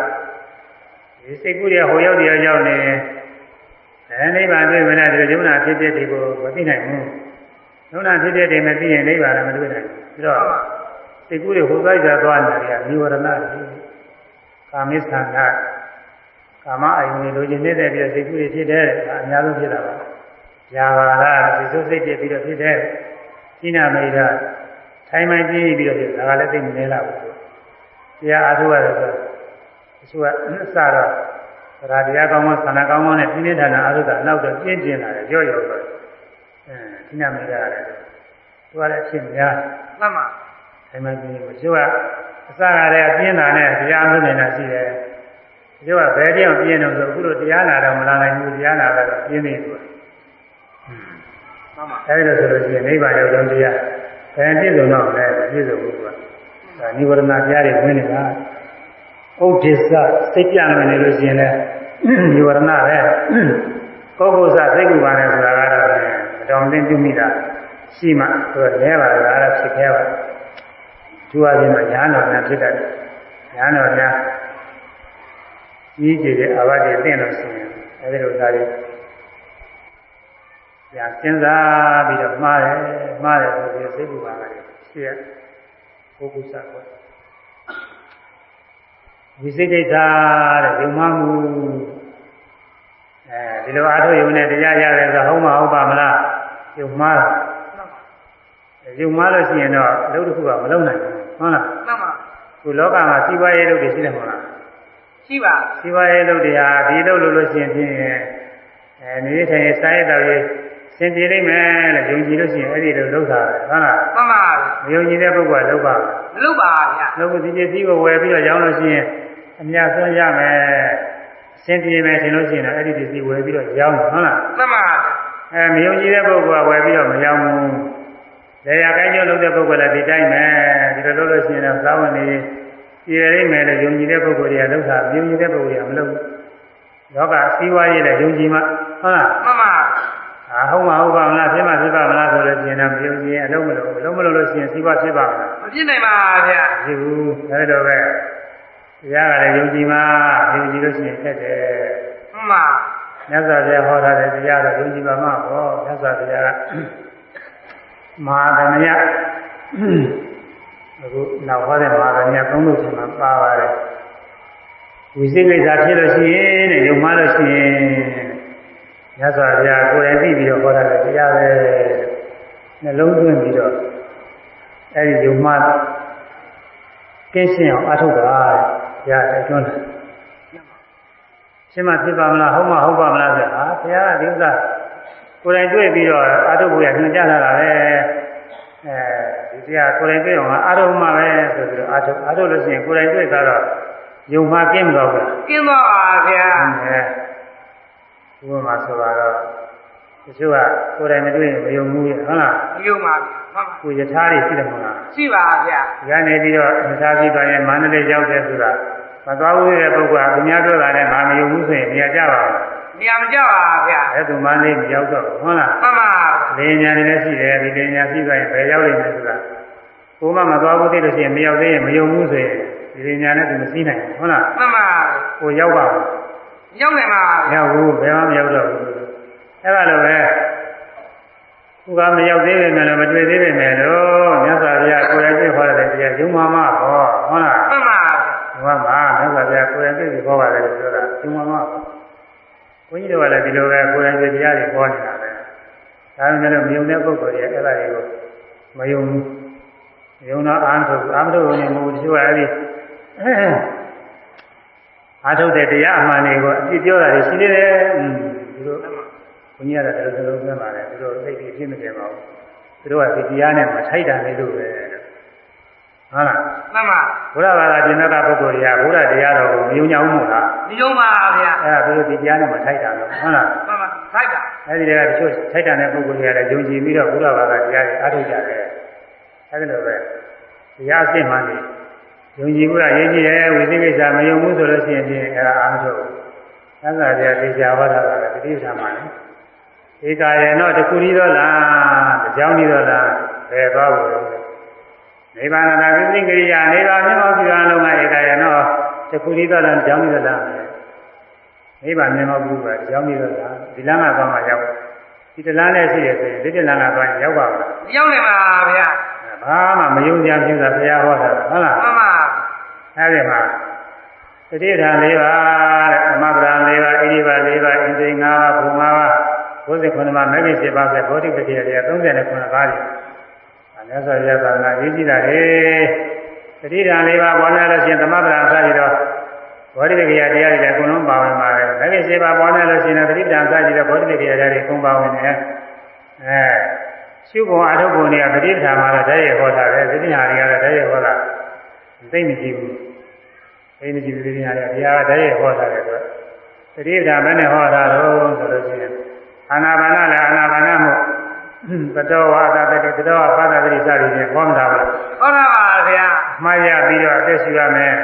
ဒီစိတ်ကူးရဟိုရောက်တရားရောက်နေရင်အဲနိဗ္ဗာန်တွေ့မလားဒီယုံနာဖြစ်ဖြစ်ဒီကိုမသိနိုင်ဘူးယုံနာဖြစ်ဖြစ်ဒီမသိရင်နိဗ္ဗာန်လည်းမတွေ့နိုင်ဘူးပြီးတော့စိတ်ကူးရဟိုကြိုက်ကြသွားနေတာကနိဝရဏတွေကာမိသန္တာကာမအယုန်လိုချင်နေတဲ့ပြီးတော့စိတ်ကူးရဖြစ်တယ်ဒါအများဆုံးဖြစ်တာပါ။ຢာပါလားစိတ်ဆိုးစိတ်ပြပြီးတော့ဖြစ်တယ်စိနာမိတ်ကထိုင်မှန်ကြည့်ပြီးတော့ဒါကလည်းသိမနေလာဘူး တရားအားထုတ်ရတယ်ဆိုအချို့ကအစတော့ဗရာတရားကောင်းကောင်းသနာကောင်းကောင်းနဲ့ပြင်းပြထန်ထန်အားထုတ်တာနောက်တော့ပြင်းပြင်းလာတယ်ကြော့ရော့တော့အဲစိနာမိတ်ကလည်းသူကလည်းအဖြစ်များမှန်ပါထိုင်မှန်ကြည့်ကိုချို့ကအစကလည်းပြင်းတာနဲ့တရားအားထုတ်နေတာရှိတယ်ချို့ကဘယ်တရားပြင်းတော့ဆိုအခုလိုတရားနာတော့မလာနိုင်ဘူးတရားနာတော့ပြင်းနေတယ်မှန်ပါအဲဒီလိုဆိုလို့ရှိရင်နိဗ္ဗာန်ရောက်တော့တရားဘယ်ပြည့်စုံတော့လဲပြည့်စုံဘူးကွာ ဒါနိဝရဏတရားတွေဝင်နေတာဥဒိစ္စစိတ်ပြန့်နေလို့ရှိရင်လည်းနိဝရဏပဲကောကုသစိတ်ကူပါနဲ့ဆိုတာကတော့မတော်မသိပြုမိတာရှိမှသူကလဲပါလားအဲ့ဒါဖြစ်ခဲ့ပါသူအချင်းတော့ညာတော်များဖြစ်တတ်တယ်ညာတော်များကြီးကြည်တဲ့အာဘတွေသိလို့ရှိရင်အဲဒီလိုသားတွေညာစဉ်းစားပြီးတော့မှားတယ်မှားတယ်ဆိုပြီးစိတ်ကူပါကလည်းရှိ ရပုဂ္ဂုစကွဝိသိကိစ္စတဲ့ယုံမှမှုအဲဒီလိုအားထုတ်ယုံနဲ့တရားရတယ်ဆိုဟုတ်မဟုတ်ပါမလားယုံမှားယုံမှားလို့ရှိရင်တော့အလုပ်တစ်ခုကမလုပ်နိုင်ဘူးဟုတ်လားမှန်ပါခုလောကမှာစီးပွားရေးလုပ်တွေရှိတယ်မဟုတ်လားရှိပါစီးပွားရေးလုပ်တွေဟာဒီလုပ်လို့လို့ရှိရင်ဖြင့်အဲနေထိုင်ရေးစားရတော့ရေးစင်ပြေလိမ့်မယ်လို့ယုံကြည်လို့ရှိရင်အဲ့ဒီလိုလုပ်တာပဲဟုတ်လားမှန်ပါ မယုံကြည်တဲ့ပုဂ္ဂိုလ်ကလုပ်ပါမလုပ်ပါဗျာလုပ်ဖို့ဒီပစ္စည်းကိုဝယ်ပြီးတော့ရောင်းလို့ရှိရင်အများဆုံးရမယ်အစင်ပြေမယ်ထင်လို့ရှိရင်တော့အဲ့ဒီပစ္စည်းဝယ်ပြီးတော့ရောင်းတယ်ဟုတ်လားမှန်ပါအဲမယုံကြည်တဲ့ပုဂ္ဂိုလ်ကဝယ်ပြီးတော့မရောင်းဘူးလေယာကိုင်းကျုပ်လုပ်တဲ့ပုဂ္ဂိုလ်လည်းဒီတိုင်းပဲဒီလိုလုပ်လို့ရှိရင်တော့သာဝန်နေပြေရိမ့်မယ်လို့ယုံကြည်တဲ့ပုဂ္ဂိုလ်တွေကလုပ်တာမယုံကြည်တဲ့ပုဂ္ဂိုလ်တွေကမလုပ်ဘူးလောကစီးပွားရေးလည်းယုံကြည်မှဟုတ်လားမှန်ပါ အာဟုတ်မှာဟုတ်ပါမလားဖြစ်မှာဖြစ်ပါမလားဆိုလို့ရှိရင်တော့မယုံကြည်ရင်အလုံးမလို့အလုံးမလို့လို့ရှိရင်စီးပွားဖြစ်ပါမလားမဖြစ်နိုင်ပါဗျာဖြစ်ဘူးဒါလိုပဲတရားကလည်းယုံကြည်မှယုံကြည်လို့ရှိရင်ခက်တယ်မှန်ပါမြတ်စွာဘုရားဟောထားတဲ့တရားတော့ယုံကြည်ပါမှဟောမြတ်စွာဘုရားကမဟာသမယအခုနောက်ဟောတဲ့မဟာသမယသုံးလို့ရှိမှပါပါတယ်ဝိသိကိစ္စဖြစ်လို့ရှိရင်တဲ့ယုံမှလို့ရှိရင် မြတ်စွာဘုရားကိုယ်တိုင်သိပြီးတော့ဟောထားတဲ့တရားပဲနှလုံးသွင်းပြီးတော့အဲဒီယုံမှကင်းရှင်းအောင်အထုတ်တာဘုရားအကျွမ်းတယ်ရှင်းမဖြစ်ပါမလားဟုတ်မဟုတ်ပါမလားဆိုဟာဘုရားကဒီဥစ္စာကိုယ်တိုင်တွေ့ပြီးတော့အထုတ်ဖို့ရညွှန်ကြားလာတာပဲအဲဒီတရားကိုယ်တိုင်တွေ့အောင်အထုတ်မှပဲဆိုပြီးတော့အထုတ်အထုတ်လို့ရှိရင်ကိုယ်တိုင်တွေ့တာတော့ယုံမှကင်းမတော့ဘူးကင်းသွားပါဗျာအဲ ဥပမာဆိုတော့တချို့ကကိုယ်တိုင်မတွေ့ရင်မယုံဘူးရဟုတ်လားမယုံပါဗျာမှန်ပါကိုယထာတွေရှိတယ်မဟုတ်လားရှိပါဗျာဒီကနေပြီးတော့ယထာပြီးသွားရင်မန္တလေးရောက်တယ်ဆိုတာမသွားဘူးတဲ့ပုဂ္ဂိုလ်ကသူများပြောတာနဲ့ငါမယုံဘူးဆိုရင်နေရာကြပါဘူးနေရာမကြပါဗျာအဲသူမန္တလေးမရောက်တော့ဘူးဟုတ်လားမှန်ပါလေညာနေလည်းရှိတယ်ဒီလေညာပြီးသွားရင်ဘယ်ရောက်လိမ့်မယ်ဆိုတာကိုမမသွားဘူးသိလို့ရှိရင်မရောက်သေးရင်မယုံဘူးဆိုရင်ဒီလေညာနဲ့သူမသိနိုင်ဘူးဟုတ်လားမှန်ပါကိုရောက်ပါဘူး ရောက်နိုင်ပါမဗျာရောက်ဘူးဘယ်မှမရောက်တော့ဘူးအဲ့ဒါလိုပဲသူကမရောက်သေးပေမဲ့လည်းမတွေ့သေးပေမဲ့လို့မြတ်စွာဘုရားကိုယ်တိုင်တွေ့ခေါ်တဲ့တရားယုံမှမဟောဟုတ်လားမှန်ပါဗျာယုံမှမမြတ်စွာဘုရားကိုယ်တိုင်တွေ့ပြီးခေါ်ပါတယ်လို့ပြောတာယုံမှမဘုန်းကြီးတို့ကလည်းဒီလိုပဲကိုယ်တိုင်တွေ့တရားတွေခေါ်နေတာပဲဒါပေမဲ့လို့မယုံတဲ့ပုဂ္ဂိုလ်တွေအဲ့ဒါတွေကိုမယုံဘူးယုံတော့အာမထုတ်အာမထုတ်နေမှုတချို့ကအဲ့ဒီ အာထုတ်တဲ့တရားအမှန်တွေကိုအပြစ်ပြောတာတွေရှိနေတယ်อืมဒီလိုဘုန်းကြီးကတော့ဒီလိုလုံးပြောပါတယ်ဒီလိုသိပြီးဖြစ်မတင်ပါဘူးသူတို့ကဒီတရားနဲ့မထိုက်တာလေလို့ပဲဟုတ်လားမှန်ပါဘုရားဘာသာပြင်တဲ့ပုဂ္ဂိုလ်တွေကဘုရားတရားတော်ကိုမယုံကြဘူးမို့လားမယုံပါဗျာအဲ့ဒါသူတို့ဒီတရားနဲ့မထိုက်တာလို့ဟုတ်လားမှန်ပါထိုက်တာအဲ့ဒီတည်းကတချို့ထိုက်တာတဲ့ပုဂ္ဂိုလ်တွေကလည်းယုံကြည်ပြီးတော့ဘုရားဘာသာတရားတွေအားထုတ်ကြတယ်အဲ့ဒီလိုပဲတရားအစ်မှန်နေယုံ ကြည်မှုကရေးကြည့်တယ်ဝိသိကိစ္စမယုံဘူးဆိုလို့ရှိရင်ဖြင့်အဲ့ဒါအားမထုတ်ဘူးသစ္စာတရားသိချာဟောတာကလည်းတတိယမှာလေဧကာယေနောတခုရီသောလားတကြောင်ရီသောလားဘယ်သွားဖို့လဲနိဗ္ဗာန်တာကိသိကိရိယာနိဗ္ဗာန်မြတ်မောပြုအလုံးကဧကာယေနောတခုရီသောလားတကြောင်ရီသောလားနိဗ္ဗာန်မြတ်မောပြုကတကြောင်ရီသောလားဒီလမ်းကသွားမှရောက်ဒီတလားနဲ့ရှိရဆိုရင်ဒီတလားကသွားရင်ရောက်ပါမလားမရောက်နိုင်ပါဗျာဘာမှမယုံကြဘူးသာဘုရားဟောတာဟုတ်လားမှန်ပါ အဲဒီမှာတတိထာ၄ပါးတဲ့သမဗရာ၄ပါးဣရိပါ၄ပါးဣန္ဒြေ၅ပါးဘုံ၅ပါးဘုဇင်9ပါးမဂ္ဂင်7ပါးဆိုဘောဓိပတိရတရား39ပါးတွေမြတ်စွာဘုရားကငါရေးကြည့်တာလေသတိဓာန်လေးပါပေါ်နေလို့ရှိရင်သမဗရာစပြီးတော့ဘောဓိကိယတရားတွေလည်းအကုန်လုံးပါဝင်ပါတယ်။ဒါကိစေပါပေါ်နေလို့ရှိရင်သတိဓာန်စပြီးတော့ဘောဓိကိယတရားတွေအကုန်ပါဝင်တယ်။အဲရှုပုံအထုပ်ပုံတွေကသတိဓာန်မှာတော့တည်းရဟောတာပဲသတိဟာတွေကတော့တည်းရဟောတာသိမကြည့်ဘူး။ သိမကြည့်ဘူးသတိဟာတွေတရားကတည်းရဟောတာလေဆိုသတိဓာန်ဘယ်နဲ့ဟောတာတော့ဆိုလို့ရှိရင်အာနာပါနလည်းအာနာပါနမှုသတောဝါဒတတိသတောပါဒတိစသည်ဖြင့်ဟောမှာပါဟောတာပါဗျာမှားရပြီးတော့အသက်ရှူရမယ်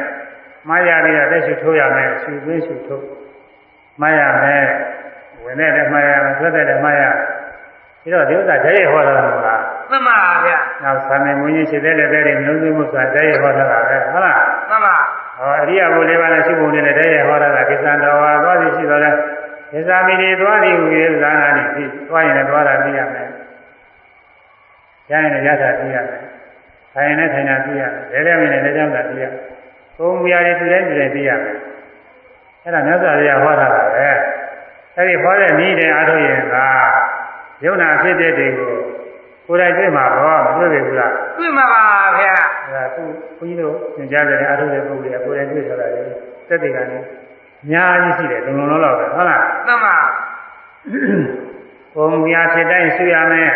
မှားရပြီးတော့အသက်ရှူထိုးရမယ်ရှူသွင်းရှူထိုးမှားရမယ်ဝင်တဲ့လည်းမှားရမယ်ထွက်တဲ့လည်းမှားရ ပြီးတော့ဒီဥစ္စာတည်းရဟောတာမဟုတ်လားမှန်ပါဗျာနောက်သာမေမွေးကြီးရှိတဲ့လည်းတဲ့မျိုးစုံမှုဆိုတာတည်းရဟောတာပဲဟုတ်လားမှန်ပါဟောအရိယဘုလေးပါးနဲ့ရှုပုံနဲ့လည်းတည်းရဟောတာကကိစ္စတော်ဟာသွားပြီးရှိတော့လဲကိစ္စမီတွေသွားပြီးဟူရဲ့ဇာနာနေပြီးသွားရင်လည်းသွားတာသိရမယ်ရရင်လည်းရတာသိရမယ်ထိုင်နေထိုင်တာသိရမယ်လဲလဲမင်းနဲ့လည်းကြောက်တာသိရကိုယ်မူရာတွေသူတိုင်းသူတိုင်းသိရမယ်အဲ့ဒါမြတ်စွာဘုရားဟောတာပါပဲအဲ့ဒီဟောတဲ့နည်းတဲ့အားထုတ်ရင်က ယုံနာဖြစ်တဲ့တွေကိုကိုယ်တိုင်တွေ့မှာတော့မတွေ့ပြီဘူးလားတွေ့မှာပါဗျာအဲဒါသူဘုန်းကြီးတို့သင်ကြားကြတဲ့အားထုတ်တဲ့ပုဂ္ဂိုလ်ကကိုယ်တိုင်တွေ့ဆိုတာလေသက်သေကလည်းအများကြီးရှိတယ်လုံလုံလောက်လောက်ပဲဟုတ်လားမှန်ပါဘုံမြာဖြစ်တိုင်းရှုရမယ်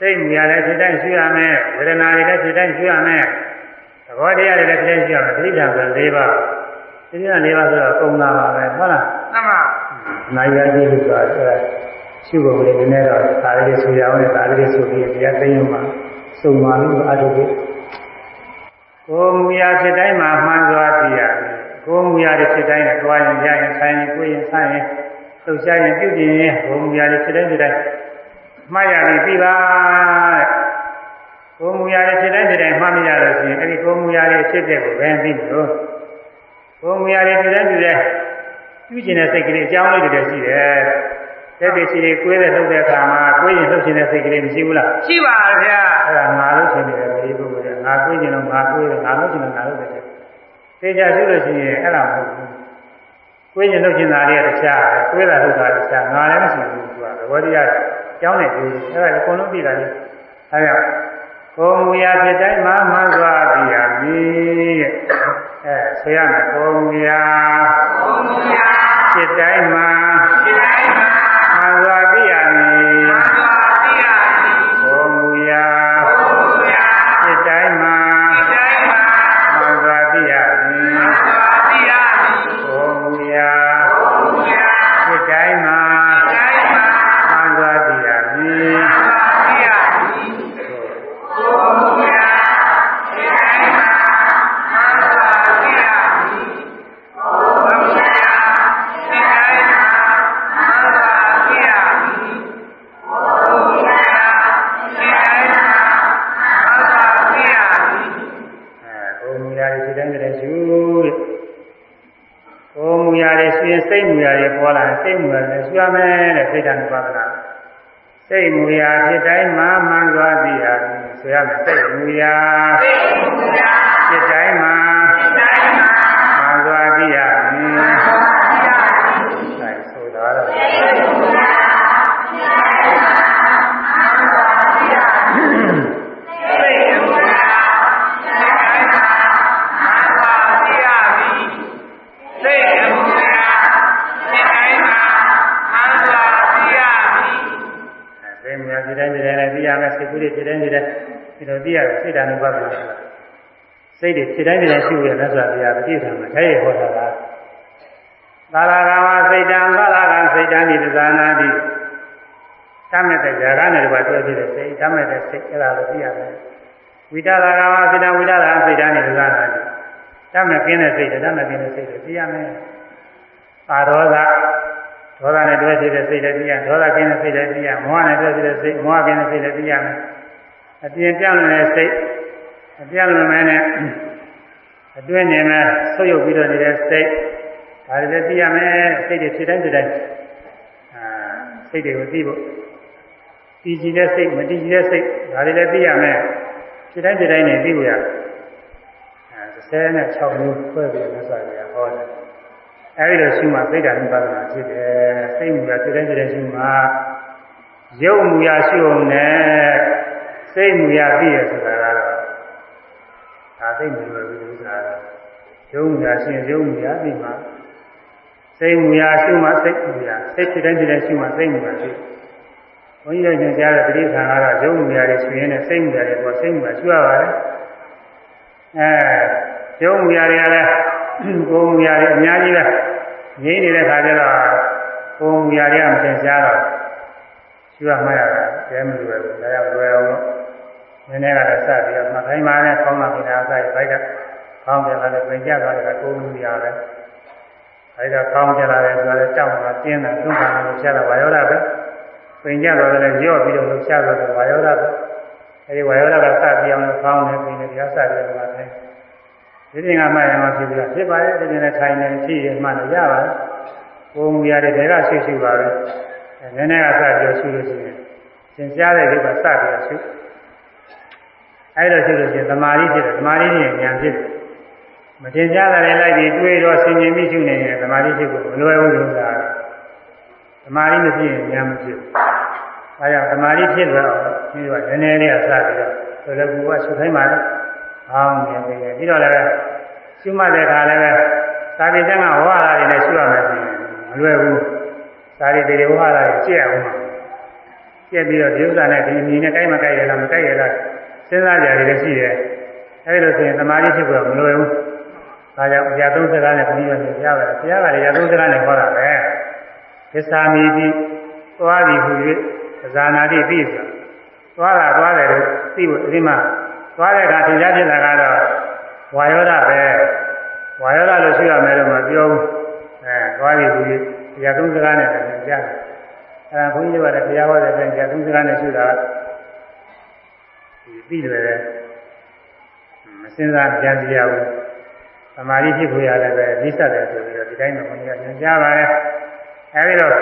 စိတ်မြာလည်းဖြစ်တိုင်းရှုရမယ်ဝေဒနာတွေလည်းဖြစ်တိုင်းရှုရမယ်သဘောတရားတွေလည်းဖြစ်တိုင်းရှုရမယ်တိဋ္ဌာန်ဆို၄ပါးတိဋ္ဌာန်၄ပါးဆိုတော့ကုံတာပါပဲဟုတ်လားမှန်ပါနိုင်ရည်လို့ဆိုတာအဲ ရှုဖို့လည်းဒီနေ့တော့ဒါလေးဆူရအောင်လည်းဒါလေးဆူပြီးတရားသိရင်မှစုံမှလို့အထုပ်ကိုကိုမူရာဖြစ်တိုင်းမှာမှန်စွာသိရတယ်ကိုမူရာတွေဖြစ်တိုင်းနဲ့တွားရင်ရရင်ဆိုင်ရင်ကိုယ်ရင်ဆိုင်ရင်လှုပ်ရှားရင်ပြုတ်ပြင်းရင်ကိုမူရာတွေဖြစ်တိုင်းဖြစ်တိုင်းမှားရပြီးပြီပါတဲ့ကိုမူရာတွေဖြစ်တိုင်းဖြစ်တိုင်းမှားမရလို့ရှိရင်အဲ့ဒီကိုမူရာတွေဖြစ်တဲ့ကိုဘယ်သိမလို့ကိုမူရာတွေဖြစ်တိုင်းဖြစ်တိုင်းပြုကျင်တဲ့စိတ်ကလေးအကြောင်းလေးတွေရှိတယ် တဲ့တဲ့စီတွေကိုယ်တဲ့လှုပ်တဲ့အခါမှာကိုယ်ရင်လှုပ်ခြင်းတဲ့စိတ်ကလေးမရှိဘူးလားရှိပါဗျာအဲ့ဒါငါလို့ထင်နေတယ်ဒီပုဂ္ဂိုလ်ကငါကိုယ်ကျင်တော့ငါကိုယ်တယ်ငါလို့ကျင်တော့ငါလို့တယ်သေချာရှိလို့ရှိရင်အဲ့ဒါမဟုတ်ဘူးကိုယ်ကျင်လို့ကျင်တာလေးကတခြားကိုယ်တာဟုတ်တာတခြားငါလည်းမရှိဘူးသူကသဘောတရားကြောင်းနေပြီအဲ့ဒါအကုန်လုံးသိတာလေအဲဒါကိုယ်မူရာဖြစ်တိုင်းမှာမှန်စွာသိရမည်တဲ့အဲဆရာကကိုယ်မူရာဘုံမြာဖြစ်တိုင်းမှာ စိတ်မူရာ တ်တွေဖြစ်တိုင်းဖြစ်တိုင်းရှိရတဲ့ဆိုပြရပဋိသင်္မာခဲရဟောတာလားသာရကမစိတ်တံသာရကစိတ်တံဒီသဇာနာတိတတ်မဲ့တဲ့ဇာကနဲ့တပါတွေ့ဖြစ်တဲ့စိတ်တတ်မဲ့တဲ့စိတ်အဲ့ဒါကိုသိရမယ်ဝိတရာကမစိတ်တံဝိတရာစိတ်တံဒီသဇာနာတိတတ်မဲ့ကင်းတဲ့စိတ်တတ်မဲ့ကင်းတဲ့စိတ်ကိုသိရမယ်အာရောဂဒေါသနဲ့တွဲဖြစ်တဲ့စိတ်လည်းသိရဒေါသကင်းတဲ့စိတ်လည်းသိရမောဟနဲ့တွဲဖြစ်တဲ့စိတ်မောဟကင်းတဲ့စိတ်လည်းသိရမယ်အပြင်ပြောင်းနေတဲ့စိတ် အပြောင်းလဲမဲနဲ့အတွင်းနေမဲ့ဆုပ်ယုပ်ပြီးတော့နေတဲ့စိတ်ဒါတွေလည်းသိရမယ်စိတ်တွေဖြစ်တိုင်းဖြစ်တိုင်းအာစိတ်တွေကိုသိဖို့တည်ကြည်တဲ့စိတ်မတည်ကြည်တဲ့စိတ်ဒါတွေလည်းသိရမယ်ဖြစ်တိုင်းဖြစ်တိုင်းနေသိဖို့ရအဲ36မျိုးဖွဲ့ပြီးမြတ်စွာဘုရားဟောတယ်အဲဒီလိုရှိမှစိတ်ဓာတ်ဥပဒနာဖြစ်တယ်စိတ်မူရဖြစ်တိုင်းဖြစ်တိုင်းရှိမှရုပ်မူရရှိုံနဲ့စိတ်မူရသိရဆိုတာကတော့ဒါ သိမလို့ဘူးဥစ္စာကတော့ယုံညာရှင်ယုံညာသိမှာစိတ်မူရရှုမှစိတ်မူရစိတ်ဖြစ်တဲ့ဖြစ်တဲ့ရှုမှစိတ်မူရရှိဘုန်းကြီးတို့ကြားတဲ့တိဋ္ဌာန်ကတော့ယုံမူရတွေရှင်ရင်းနဲ့စိတ်မူရတွေကိုစိတ်မူရရှုရပါတယ်အဲယုံမူရတွေကလည်းကိုယ်မူရတွေအများကြီးပဲငြိမ့်နေတဲ့ခါကျတော့ကိုယ်မူရတွေကမသင်ရှားတော့ရှုရမှရတာကျဲမလို့ပဲဒါရောက်လွယ်အောင် နည်းနည်းကတော့စပြီးတော့မှတ်တိုင်းမှာနဲ့ကောင်းတာမိတာအဆိုင်ဘိုက်ကကောင်းတယ်လားလည်းပြင်ကြသွားတယ်ကကိုယ်မူရပဲအဲဒီတော့ကောင်းကြလာတယ်ဆိုတော့ကြောက်တာပြင်းတာသုံးပါးလို့ရှားတာဝါယောဓပဲပြင်ကြသွားတယ်ရော့ပြီးတော့လို့ရှားသွားတယ်ဝါယောဓပဲအဲဒီဝါယောဓကစပြီးအောင်ကောင်းတယ်ပြင်တယ်ဒီကစပြီးတော့မှတိုင်းဒီပြင်ကမှတ်ရင်မှဖြစ်ပြီးတော့ဖြစ်ပါရဲ့ဒီပြင်နဲ့ထိုင်နေဖြစ်ရမှလည်းရပါတယ်ကိုယ်မူရတဲ့ဒေကရှိရှိပါပဲနည်းနည်းကစပြီးရှိလို့ရှိရင်သင်ကြားတဲ့ဒီကစပြီးတော့ရှိ အဲ့လိုရှိလို့ရှိရင်သမာဓိဖြစ်တယ်သမာဓိနဲ့ဉာဏ်ဖြစ်တယ်မသင်ကြားတဲ့လိုက်ပြီးတွေးတော့ဆင်ခြင်ပြီးရှုနေရင်သမာဓိဖြစ်ဖို့မလွယ်ဘူးလို့ဆိုတာသမာဓိမဖြစ်ရင်ဉာဏ်မဖြစ်ဘူးအဲဒါသမာဓိဖြစ်တော့ဒီကနည်းနည်းလေးကစပြီးတော့ဆိုလည်းကူကရှုခိုင်းပါလေအောင်းနေပြီပြီးတော့လည်းရှုမှတ်တဲ့အခါလည်းပဲသာဝေကျမ်းကဝါလာတွေနဲ့ရှုရမယ်ဆိုရင်မလွယ်ဘူးသာရီတေဝါလာတွေကြည့်အောင်ပါကြည့်ပြီးတော့ဒီဥစ္စာနဲ့ဒီအမြင်နဲ့တိုက်မတိုက်ရလားမတိုက်ရလား စဉ်းစားကြရတယ်ရှိတယ်အဲဒီလိုဆိုရင်သမာဓိဖြစ်ဖို့မလွယ်ဘူးဒါကြောင့်အရာသုံးစကားနဲ့ဘုန်းကြီးတို့ပြောရတယ်ဘုရားကလည်းအရာသုံးစကားနဲ့ဟောတာပဲသစ္စာမီပြီးသွားပြီးဟူ၍ဇာနာတိသိဆိုတာသွားတာသွားတယ်လို့သိဖို့ဒီမှာသွားတဲ့အခါသင်ကြားဖြစ်တာကတော့ဝါယောဒပဲဝါယောဒလို့ရှိရမယ်လို့မပြောဘူးအဲသွားပြီးဟူ၍အရာသုံးစကားနဲ့သင်ကြားတယ်အဲဘုန်းကြီးတို့ကလည်းဘုရားဟောတဲ့ပြန်ကြားသုံးစကားနဲ့ရှိတာဒီ သိတယ်မစင်စားကြံစည်ရဘူးသမာဓိဖြစ်ဖို့ရတယ်ပဲနိစ္စတယ်ဆိုပြီးတော့ဒီတိုင်းမှာဘုန်းကြီးကသင်ကြားပါတယ်အဲဒီတော့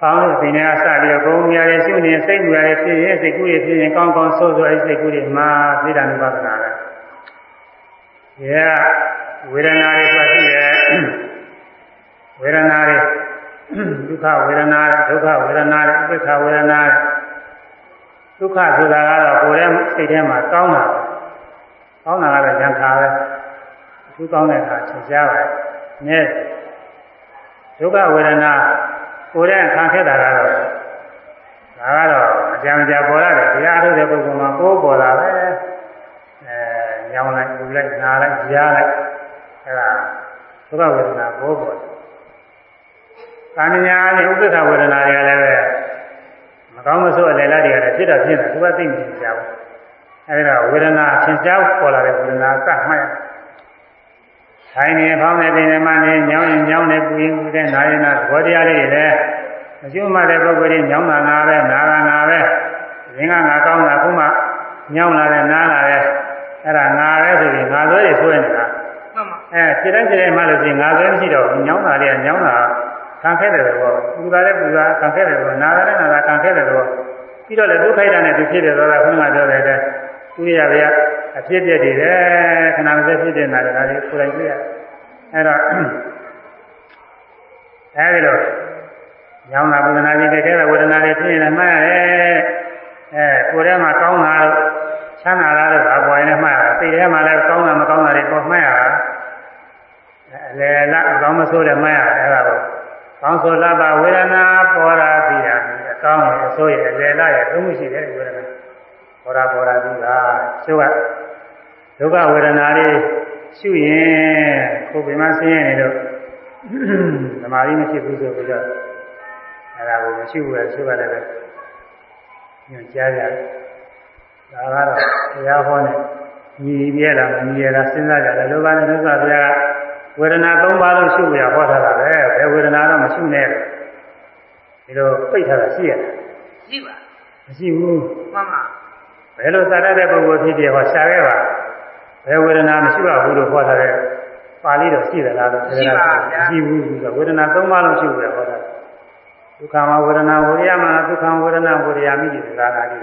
ကောင်းတဲ့ပင်တွေကစပြီးတော့ဘုံမြားတွေရှုနေစိတ်မြားတွေဖြစ်ရင်စိတ်ကူးတွေဖြစ်ရင်ကောင်းကောင်းဆိုးဆိုးအဲစိတ်ကူးတွေမှာသိတာနုပါဒနာပဲ။ဒီကဝေဒနာတွေဆိုရှိတယ်ဝေဒနာတွေဒုက္ခဝေဒနာဒုက္ခဝေဒနာဥပိ္ပခဝေဒနာ ဒုက္ခဆိုတာကတော့ကိုယ်ရဲ့စိတ်ထဲမှာကောင်းတာကောင်းတာကတော့ဉာဏ်ခါပဲအထူးကောင်းတဲ့အခါသင်ကြားပါနဲ့ဒုက္ခဝေဒနာကိုယ်ရဲ့ခံခဲ့တာကတော့ဒါကတော့အကြံကြပေါ်ရတယ်တရားထုတ်တဲ့ပုဂ္ဂိုလ်မှာကိုယ်ပေါ်လာပဲအဲညောင်းလိုက်ပူလိုက်နားလိုက်ကြားလိုက်အဲဒါဒုက္ခဝေဒနာကိုယ်ပေါ်တယ်ကာမညာအပြင်ဥပ္ပခဝေဒနာတွေကလည်းပဲမ ကောင်းမဆိုးအလယ်လိုက်တွေကလည်းဖြစ်တော့ဖြစ်တယ်သူကသိနေကြဘူးအဲဒီတော့ဝေဒနာသင်ကြားပေါ်လာတဲ့ဝေဒနာစမှတ်ထိုင်နေဖောင်းနေပင်နေမှနေညောင်းရင်ညောင်းနေပူရင်ပူတဲ့နာရင်နာသဘောတရားလေးတွေလည်းမကျွမ်းမတဲ့ပုဂ္ဂိုလ်တွေညောင်းတာနာပဲနာတာနာပဲရင်းကငါကောင်းတာခုမှညောင်းလာတဲ့နားလာတဲ့အဲ့ဒါငါပဲဆိုရင်ငါသွဲတွေဆွဲနေတာမှန်ပါအဲခြေတိုင်းခြေတိုင်းမှလို့ရှိရင်ငါသွဲမရှိတော့ညောင်းတာလေးကညောင်းတာ ခံခဲ့တယ်တော့ပူတာလည်းပူတာခံခဲ့တယ်တော့နာတာလည်းနာတာခံခဲ့တယ်တော့ပြီးတော့လည်းဒုက္ခိတနဲ့သူဖြစ်တယ်တော့ခုနကပြောတဲ့သူရရအဖြစ်ပြက်တွေတယ်ခဏမစက်ဖြစ်နေတာလည်းဒါလေးကိုယ်တိုင်တွေ့ရအဲ့တော့အဲဒီလိုညောင်းတာဝေဒနာတွေတကယ်ဝေဒနာတွေဖြစ်ရင်လည်းမှတ်ရတယ်အဲကိုယ်ထဲမှာကောင်းတာလို့ချမ်းသာတာလို့အပေါ်ရင်လည်းမှတ်ရတာစိတ်ထဲမှာလည်းကောင်းတာမကောင်းတာတွေပေါ်မှတ်ရတာအလေလားအကောင်းမဆိုးလည်းမှတ်ရတာအဲ့ဒါကို ကောင်းဆိုလာပါဝေဒနာပေါ်လာပြီအကောင်းရဲ့အဆိုးရဲ့အလေလားရဲ့သုံးမှုရှိတယ်ဝေဒနာပေါ်လာပေါ်လာပြီကကျုပ်ကဒုက္ခဝေဒနာလေးရှုရင်ကိုယ်ပြမဆင်းရဲနေတော့သမာဓိမဖြစ်ဘူးဆိုပြီးတော့အဲ့ဒါကိုမရှိဘူးလေရှုရတယ်ပဲညွှန်ကြားကြဒါကတော့ဘုရားဟောနေညီပြဲတာမညီရတာစဉ်းစားကြတယ်လောဘနဲ့ဒုက္ခဘုရားက ဝေဒနာ၃ပါးလို့ရှုရဟောထားတာပဲဘယ်ဝေဒနာတော့မရှုနဲ့ဒီလိုပိတ်ထားတာရှိရတယ်ရှိပါမရှိဘူးမှန်ပါဘယ်လိုသာရတဲ့ပုဂ္ဂိုလ်ဖြစ်ဖြစ်ဟောရှားခဲ့ပါဘယ်ဝေဒနာမရှိပါဘူးလို့ဟောထားတဲ့ပါဠိတော်ရှိသလားလို့ရှိပါဗျာရှိဘူးဆိုတော့ဝေဒနာ၃ပါးလုံးရှိဘူးလေဟောတာဒုက္ခမဝေဒနာဝိရိယမဒုက္ခဝေဒနာဝိရိယမိတိသကာနာတိ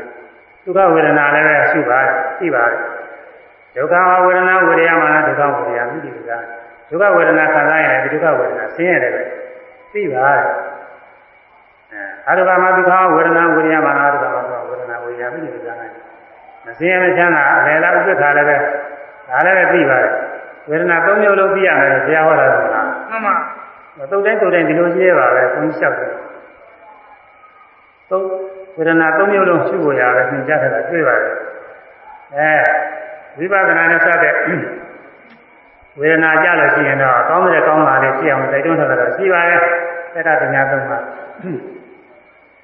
ဒုက္ခဝေဒနာလည်းပဲရှိပါတယ်ရှိပါတယ်ဒုက္ခဝေဒနာဝိရိယမဒုက္ခဝိရိယမိတိသကာ ဒုက္ခဝေဒနာခံစားရင်ဒီဒုက္ခဝေဒနာဆင်းရဲတယ်ပဲသိပါတယ်အဲအရုပမဒုက္ခဝေဒနာဝိရိယမဒုက္ခမဝေဒနာဝိရိယပြီလို့ကြားတယ်မစင်းရမချမ်းသာအလယ်လားဥပ္ပခါလည်းပဲဒါလည်းပဲသိပါတယ်ဝေဒနာ၃မျိုးလုံးသိရမယ်လို့ဘုရားဟောတာကမှန်ပါသုတ်တိုင်းသုတ်တိုင်းဒီလိုရှိရပါပဲဘုန်းကြီးလျှောက်တယ်သုတ်ဝေဒနာ၃မျိုးလုံးရှိဖို့ရပဲသင်ကြားထားတာတွေ့ပါတယ်အဲဝိပဿနာနဲ့စတဲ့ ဝေဒနာကြလို့ရှိရင်တော့ကောင်းတဲ့ကောင်းတာလေးကြည့်အောင်တိုက်တွန်းထားတာတော့ရှိပါတယ်သက္ကပညာသုံးပါ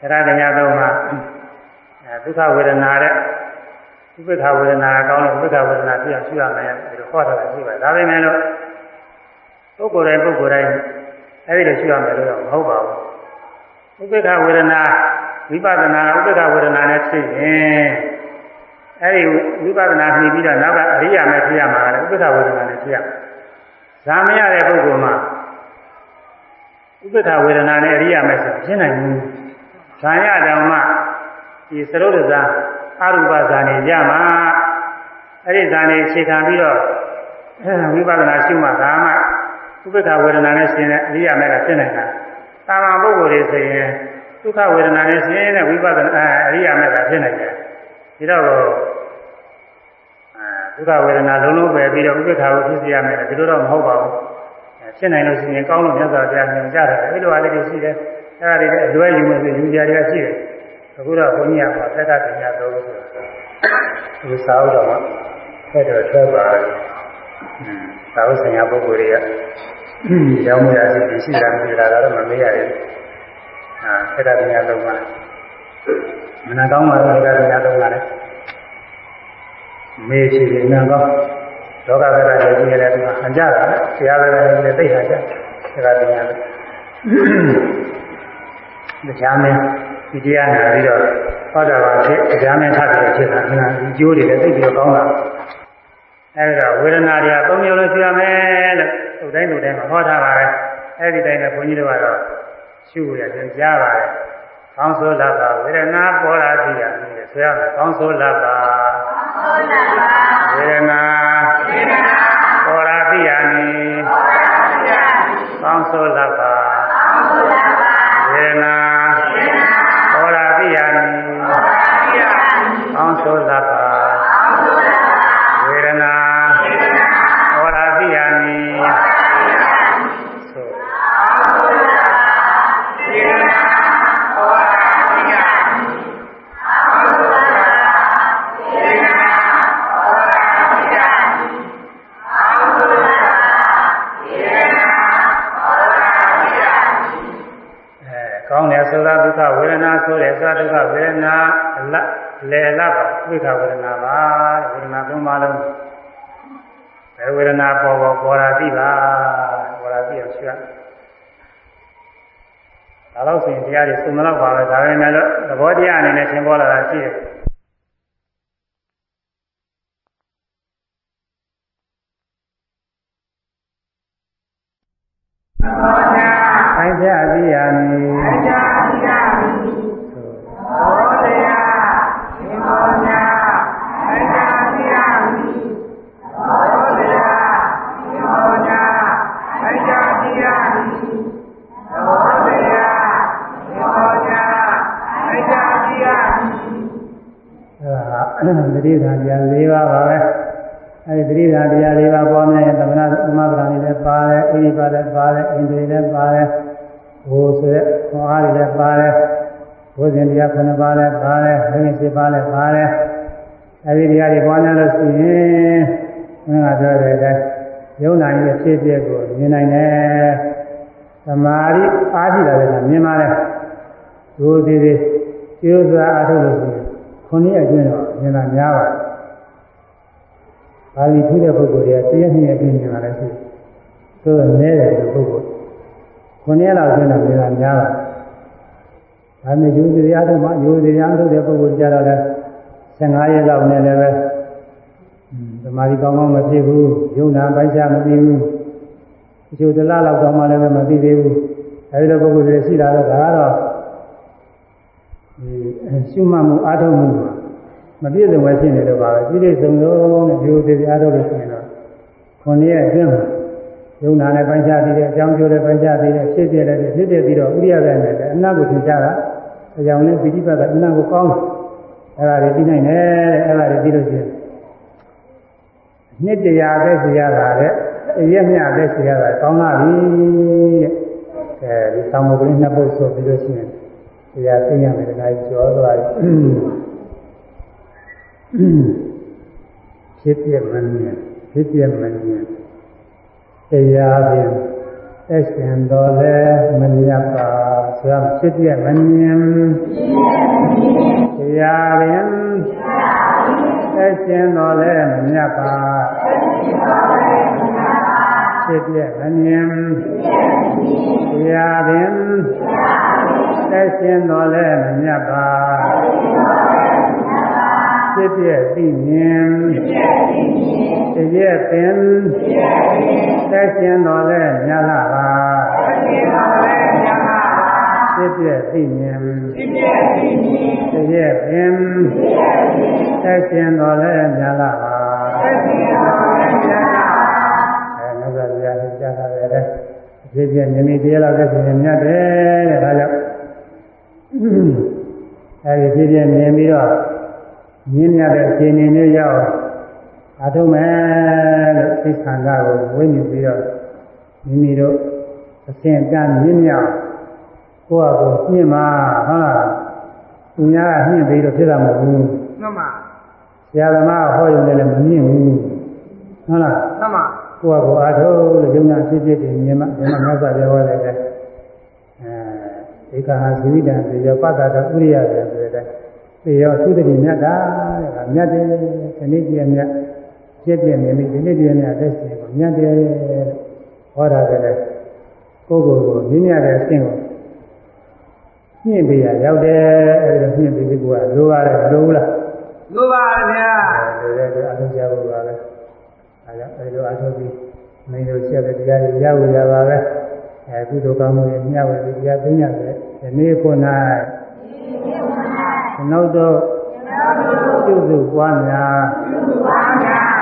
သက္ကပညာသုံးပါအဲဒုက္ခဝေဒနာတဲ့ဥပ္ပခဝေဒနာကောင်းတဲ့ဥပ္ပခဝေဒနာပြည့်အောင်ရှိရမယ်ဒီလိုဟောထားတာရှိပါတယ်ဒါပေမဲ့လို့ပုဂ္ဂိုလ်တိုင်းပုဂ္ဂိုလ်တိုင်းအဲ့ဒီလိုရှိရမယ်လို့တော့မဟုတ်ပါဘူးဥပ္ပခဝေဒနာဝိပဿနာဥပ္ပခဝေဒနာနဲ့ဖြစ်ရင် အဲ့ဒီဝိပဿနာနှီးပြီးတော့နောက်ကအရိယာမဲ့ဖြစ်ရမှာလေဥပ္ပခဝေဒနာနဲ့ဖြစ်ရဇာမရတဲ့ပုဂ္ဂိုလ်မှာဥပ္ပခဝေဒနာနဲ့အရိယာမဲ့ဆိုဖြစ်နိုင်ဘူးဇာရတော်မှဒီသရုပ်ဒဇာအရူပဇာနေရမှာအဲ့ဒီဇာနေခြေခံပြီးတော့ဝိပဿနာရှုမှဒါမှဥပ္ပခဝေဒနာနဲ့ရှင်တဲ့အရိယာမဲ့ကဖြစ်နိုင်တာတာမန်ပုဂ္ဂိုလ်တွေဆိုရင်ဒုက္ခဝေဒနာနဲ့ရှင်တဲ့ဝိပဿနာအရိယာမဲ့ကဖြစ်နိုင်တယ် ဒီတော့ဒုက္ခဝေဒနာလုံးလုံးပဲပြီးတော့ဥပ္ပခါကိုဖြစ်စေရမယ်ဒီလိုတော့မဟုတ်ပါဘူးဖြစ်နိုင်လို့ရှိရင်ကောင်းလို့မြတ်စွာဘုရားညွှန်ကြားတယ်အဲ့လိုအားလေးတွေရှိတယ်အဲ့ဒါတွေလည်းအလွဲယူမယ်ဆိုယူကြတွေကရှိတယ်အခုတော့ဘုန်းကြီးကသက်ကပညာသုံးဆိုတာဒီစာအုပ်တော်မှာဆက်တော့ထွက်ပါတယ်စာအုပ်ဆိုင်ရာပုဂ္ဂိုလ်တွေကရောင်းမရစီရှိတာမရှိတာတော့မမေးရတယ်အာသက်ကပညာသုံးပါ မနာကောင်းပါဘူးသက်ကပညာသုံးပါလေမေးချင်ရင်နာကောလောကဘက်ကလည်းကြီးရတယ်ဒီမှာအကြတာဆရာဘက်ကလည်းသိတာကြဒါကတရားပဲတရားမင်းဒီတရားနာပြီးတော့ဟောတာပါဖြစ်တရားမင်းထပ်ပြီးဖြစ်တာခဏဒီကျိုးတွေလည်းသိပြီးတော့ကောင်းတာအဲဒီတော့ဝေဒနာတွေကသုံးမျိုးလို့ရှိရမယ်လို့သူတိုင်းသူတိုင်းမှာဟောထားပါတယ်အဲဒီတိုင်းနဲ့ဘုန်းကြီးတို့ကတော့ရှုရပြန်ကြားပါတယ် ကောင်းဆိုးလာပါဝေဒနာပေါ်လာသိရတယ်ဆိုရမယ်ကောင်းဆိုးလာပါဝေဒနာပေါ်လာသိရမည်ကောင်းဆိုးလာပါဝေဒနာပေါ်လာသိရမည်ကောင်းဆိုးလာပါဝေဒနာ ဝေဒနာအလလေလပါဝိခဝေဒနာပါဝေဒနာသုံးပါလုံးဘယ်ဝေဒနာပေါ်ပေါ်ပေါ်လာသိပါပေါ်လာသိအောင်ရှင်းဒါတော့ဆိုရင်တရားတွေသုံးမလောက်ပါပဲဒါပဲမဲ့လို့သဘောတရားအနေနဲ့သင်ပေါ်လာတာရှိတယ်ဆိုင်ကြသိရမည်အဲဒါသတိဓာန်တရား၄ပါးပါပဲအဲဒီသတိဓာန်တရား၄ပါးပေါ်နေရင်သမဏသမဗရာဏီလည်းပါတယ်အိဒီပါလည်းပါတယ်အိန္ဒြေလည်းပါတယ်ဘိုးဆိုတဲ့ခွန်အားတွေလည်းပါတယ်ဘုဇင် တရား9ပါးလည်းပါတယ်ဘိန်း7ပါးလည်းပါတယ်အဲဒီတရားတွေပေါ်နေလို့ရှိရင်ဘုရားပြောတဲ့အတိုင်းယုံနာရဲ့ဖြစ်ဖြစ်ကိုမြင်နိုင်တယ်သမာဓိအားရှိတာလည်းမြင်ပါလေဒုသေးသေးကျိုးစွာအားထုတ်လို့ရှိရင်ခုနှစ်အတွင်းတော့မြင်တာများပါတယ်။ဘာလို့ထူးတဲ့ပုဂ္ဂိုလ်တွေကတရက်နှစ်ရက်အတွင်းမြင်တာလဲရှိတယ်။သို့တော့နည်းတယ်ဒီပုဂ္ဂိုလ်။ခုနှစ်ရက်လောက်အတွင်းတော့မြင်တာများပါတယ်။ ဒါနဲ့ယူစီရားတို့မှယူစီရားတို့တဲ့ပုဂ္ဂိုလ်ကြတော့လဲ15ရက်လောက်နဲ့လည်းပဲသမာဓိကောင်းကောင်းမဖြစ်ဘူး။ယုံနာပိုင်းခြားမသိဘူး။ဒီလိုတလားလောက်တော့မှလည်းမသိသေးဘူး။အဲဒီလိုပုဂ္ဂိုလ်တွေရှိလာတော့ဒါကတော့ဒီရှုမှတ်မှုအားထုတ်မှုမပြည့်စုံပဲဖြစ်နေတော့ပါပဲဒီလိုစုံလုံးနဲ့ဒီလိုတရားအားထုတ်လို့ရှိရင်တော့ခုနှစ်ရက်အတွင်းမှာယုံနာနဲ့ပိုင်းခြားပြီးတဲ့အကြောင်းကျိုးနဲ့ပိုင်းခြားပြီးတဲ့ဖြစ်ပြတဲ့ဖြစ်ပြပြီးတော့ဥရိယပဲနဲ့အနတ်ကိုသင်ကြတာ အကြောင်းနဲ့ပိဋိပတ်ကအနတ်ကိုကောင်းအဲ့ဒါတွေပြီးနိုင်တယ်အဲ့ဒါတွေပြီးလို့ရှိရင်နှစ်တရားပဲရှိရတာတဲ့အရက်မြပဲရှိရတာကောင်းလာပြီတဲ့အဲဒီသံဃာကလေးနှစ်ပုဒ်ဆိုပြီးလို့ရှိရင်တရားသိရမယ်တခါကျော်သွားပြီဖြစ်ပြမမြင်ဖြစ်ပြမမြင်တရားဖြင့်သက်ရှင်တော်လဲမမြတ်ပါ ဆိုရဖြစ်ပြမမြင်တရားဖြင့်သက်ရှင်တော်လဲမမြတ်ပါဖြစ်ပြမမြင်တရားဖြင့်သက်ရှင်တော်လဲမမြတ်ပါဖြစ်ပြသိမြင်တည်းရဲ့ပင်သက်ရှင်တော်လဲမြတ်လာပါ ဖြစ်ပြသိမြင်တည်းရဲ့ပင်သက်ရှင်တော်လဲမြတ်လာပါအဲမြတ်စွာဘုရားကြီးကြားတာပဲတဲ့ဖြစ်ပြမြင်မိတရားလောက်သက်ရှင်မြတ်တယ်တဲ့ဒါကြောင့်အဲဒီဖြစ်ပြမြင်ပြီးတော့မြင်ရတဲ့အခြေအနေမျိုးရောက်အထုံးမယ်လို့သိခန္ဓာကိုဝိညာဉ်ပြီးတော့မိမိတို့အစဉ်တန်းမြင့်မြောက် ကိုယ့်အကိုညှင့်မှာဟုတ်လားသူများကညှင့်ပြီးတော့ဖြစ်တာမဟုတ်ဘူးမှန်ပါဆရာသမားဟောရုံနဲ့လည်းမမြင့်ဘူးဟုတ်လားမှန်ပါကိုယ့်အကိုအထုံးလို့ယုံနာဖြစ်ဖြစ်တင်မြင်မှဒီမှာမြတ်စွာဘုရားဟောတဲ့အဲဒီကဟာဇိဝိတံဒီရောပတ္တတဥရိယတယ်ဆိုတဲ့ဒီရောသုတတိမြတ်တာတဲ့ကမြတ်တယ်ဒီနေ့ပြည့်မြတ်ဖြစ်ပြမြင်ပြီဒီနေ့ပြည့်မြတ်သက်ရှင်ကိုမြတ်တယ်ဟောတာကလည်းကိုယ်ကိုယ်ကိုမြင်ရတဲ့အဆင့်ကို ညှင့်ပေးရရောက်တယ်အဲဒီတော့ညှင့်ပေးပြီးကလိုရတယ်မလိုဘူးလားလိုပါဗျာလိုတယ်ဆိုအထုကြဖို့ပါပဲအဲကြောင့်အဲဒီလိုအထုပြီးမင်းတို့ဆက်တဲ့တရားတွေရဖို့ရပါပဲအဲကုသိုလ်ကောင်းမှုတွေမျှဝေပြီးတရားသိရတယ်ဒီနေ့ခု၌နောက်တော့ပြုစုပွားများ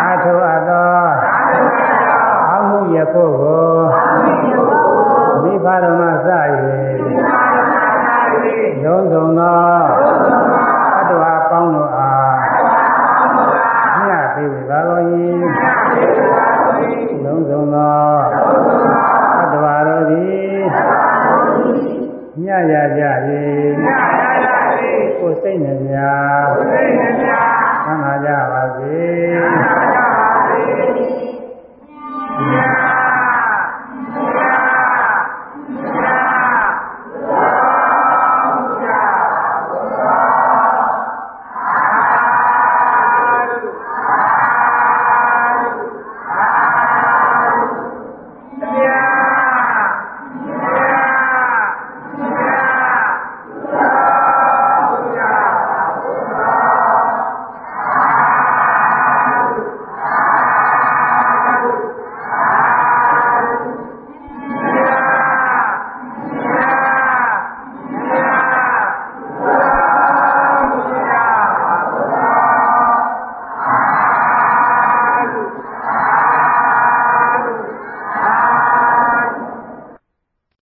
အာထုအပ်သောအာမှုရဖို့ကိုမိဘတော်မှစ၍ လုံးစုံသောအတ္တဝါပေါင်းတို့အားမြတ်သေးဝေပါတော်၏လုံးစုံသောအတ္တဝါတို့သည်မြတ်ရကြ၏ကိုယ်စိတ်နှပြသိနေဗျာသံဃာကြပါ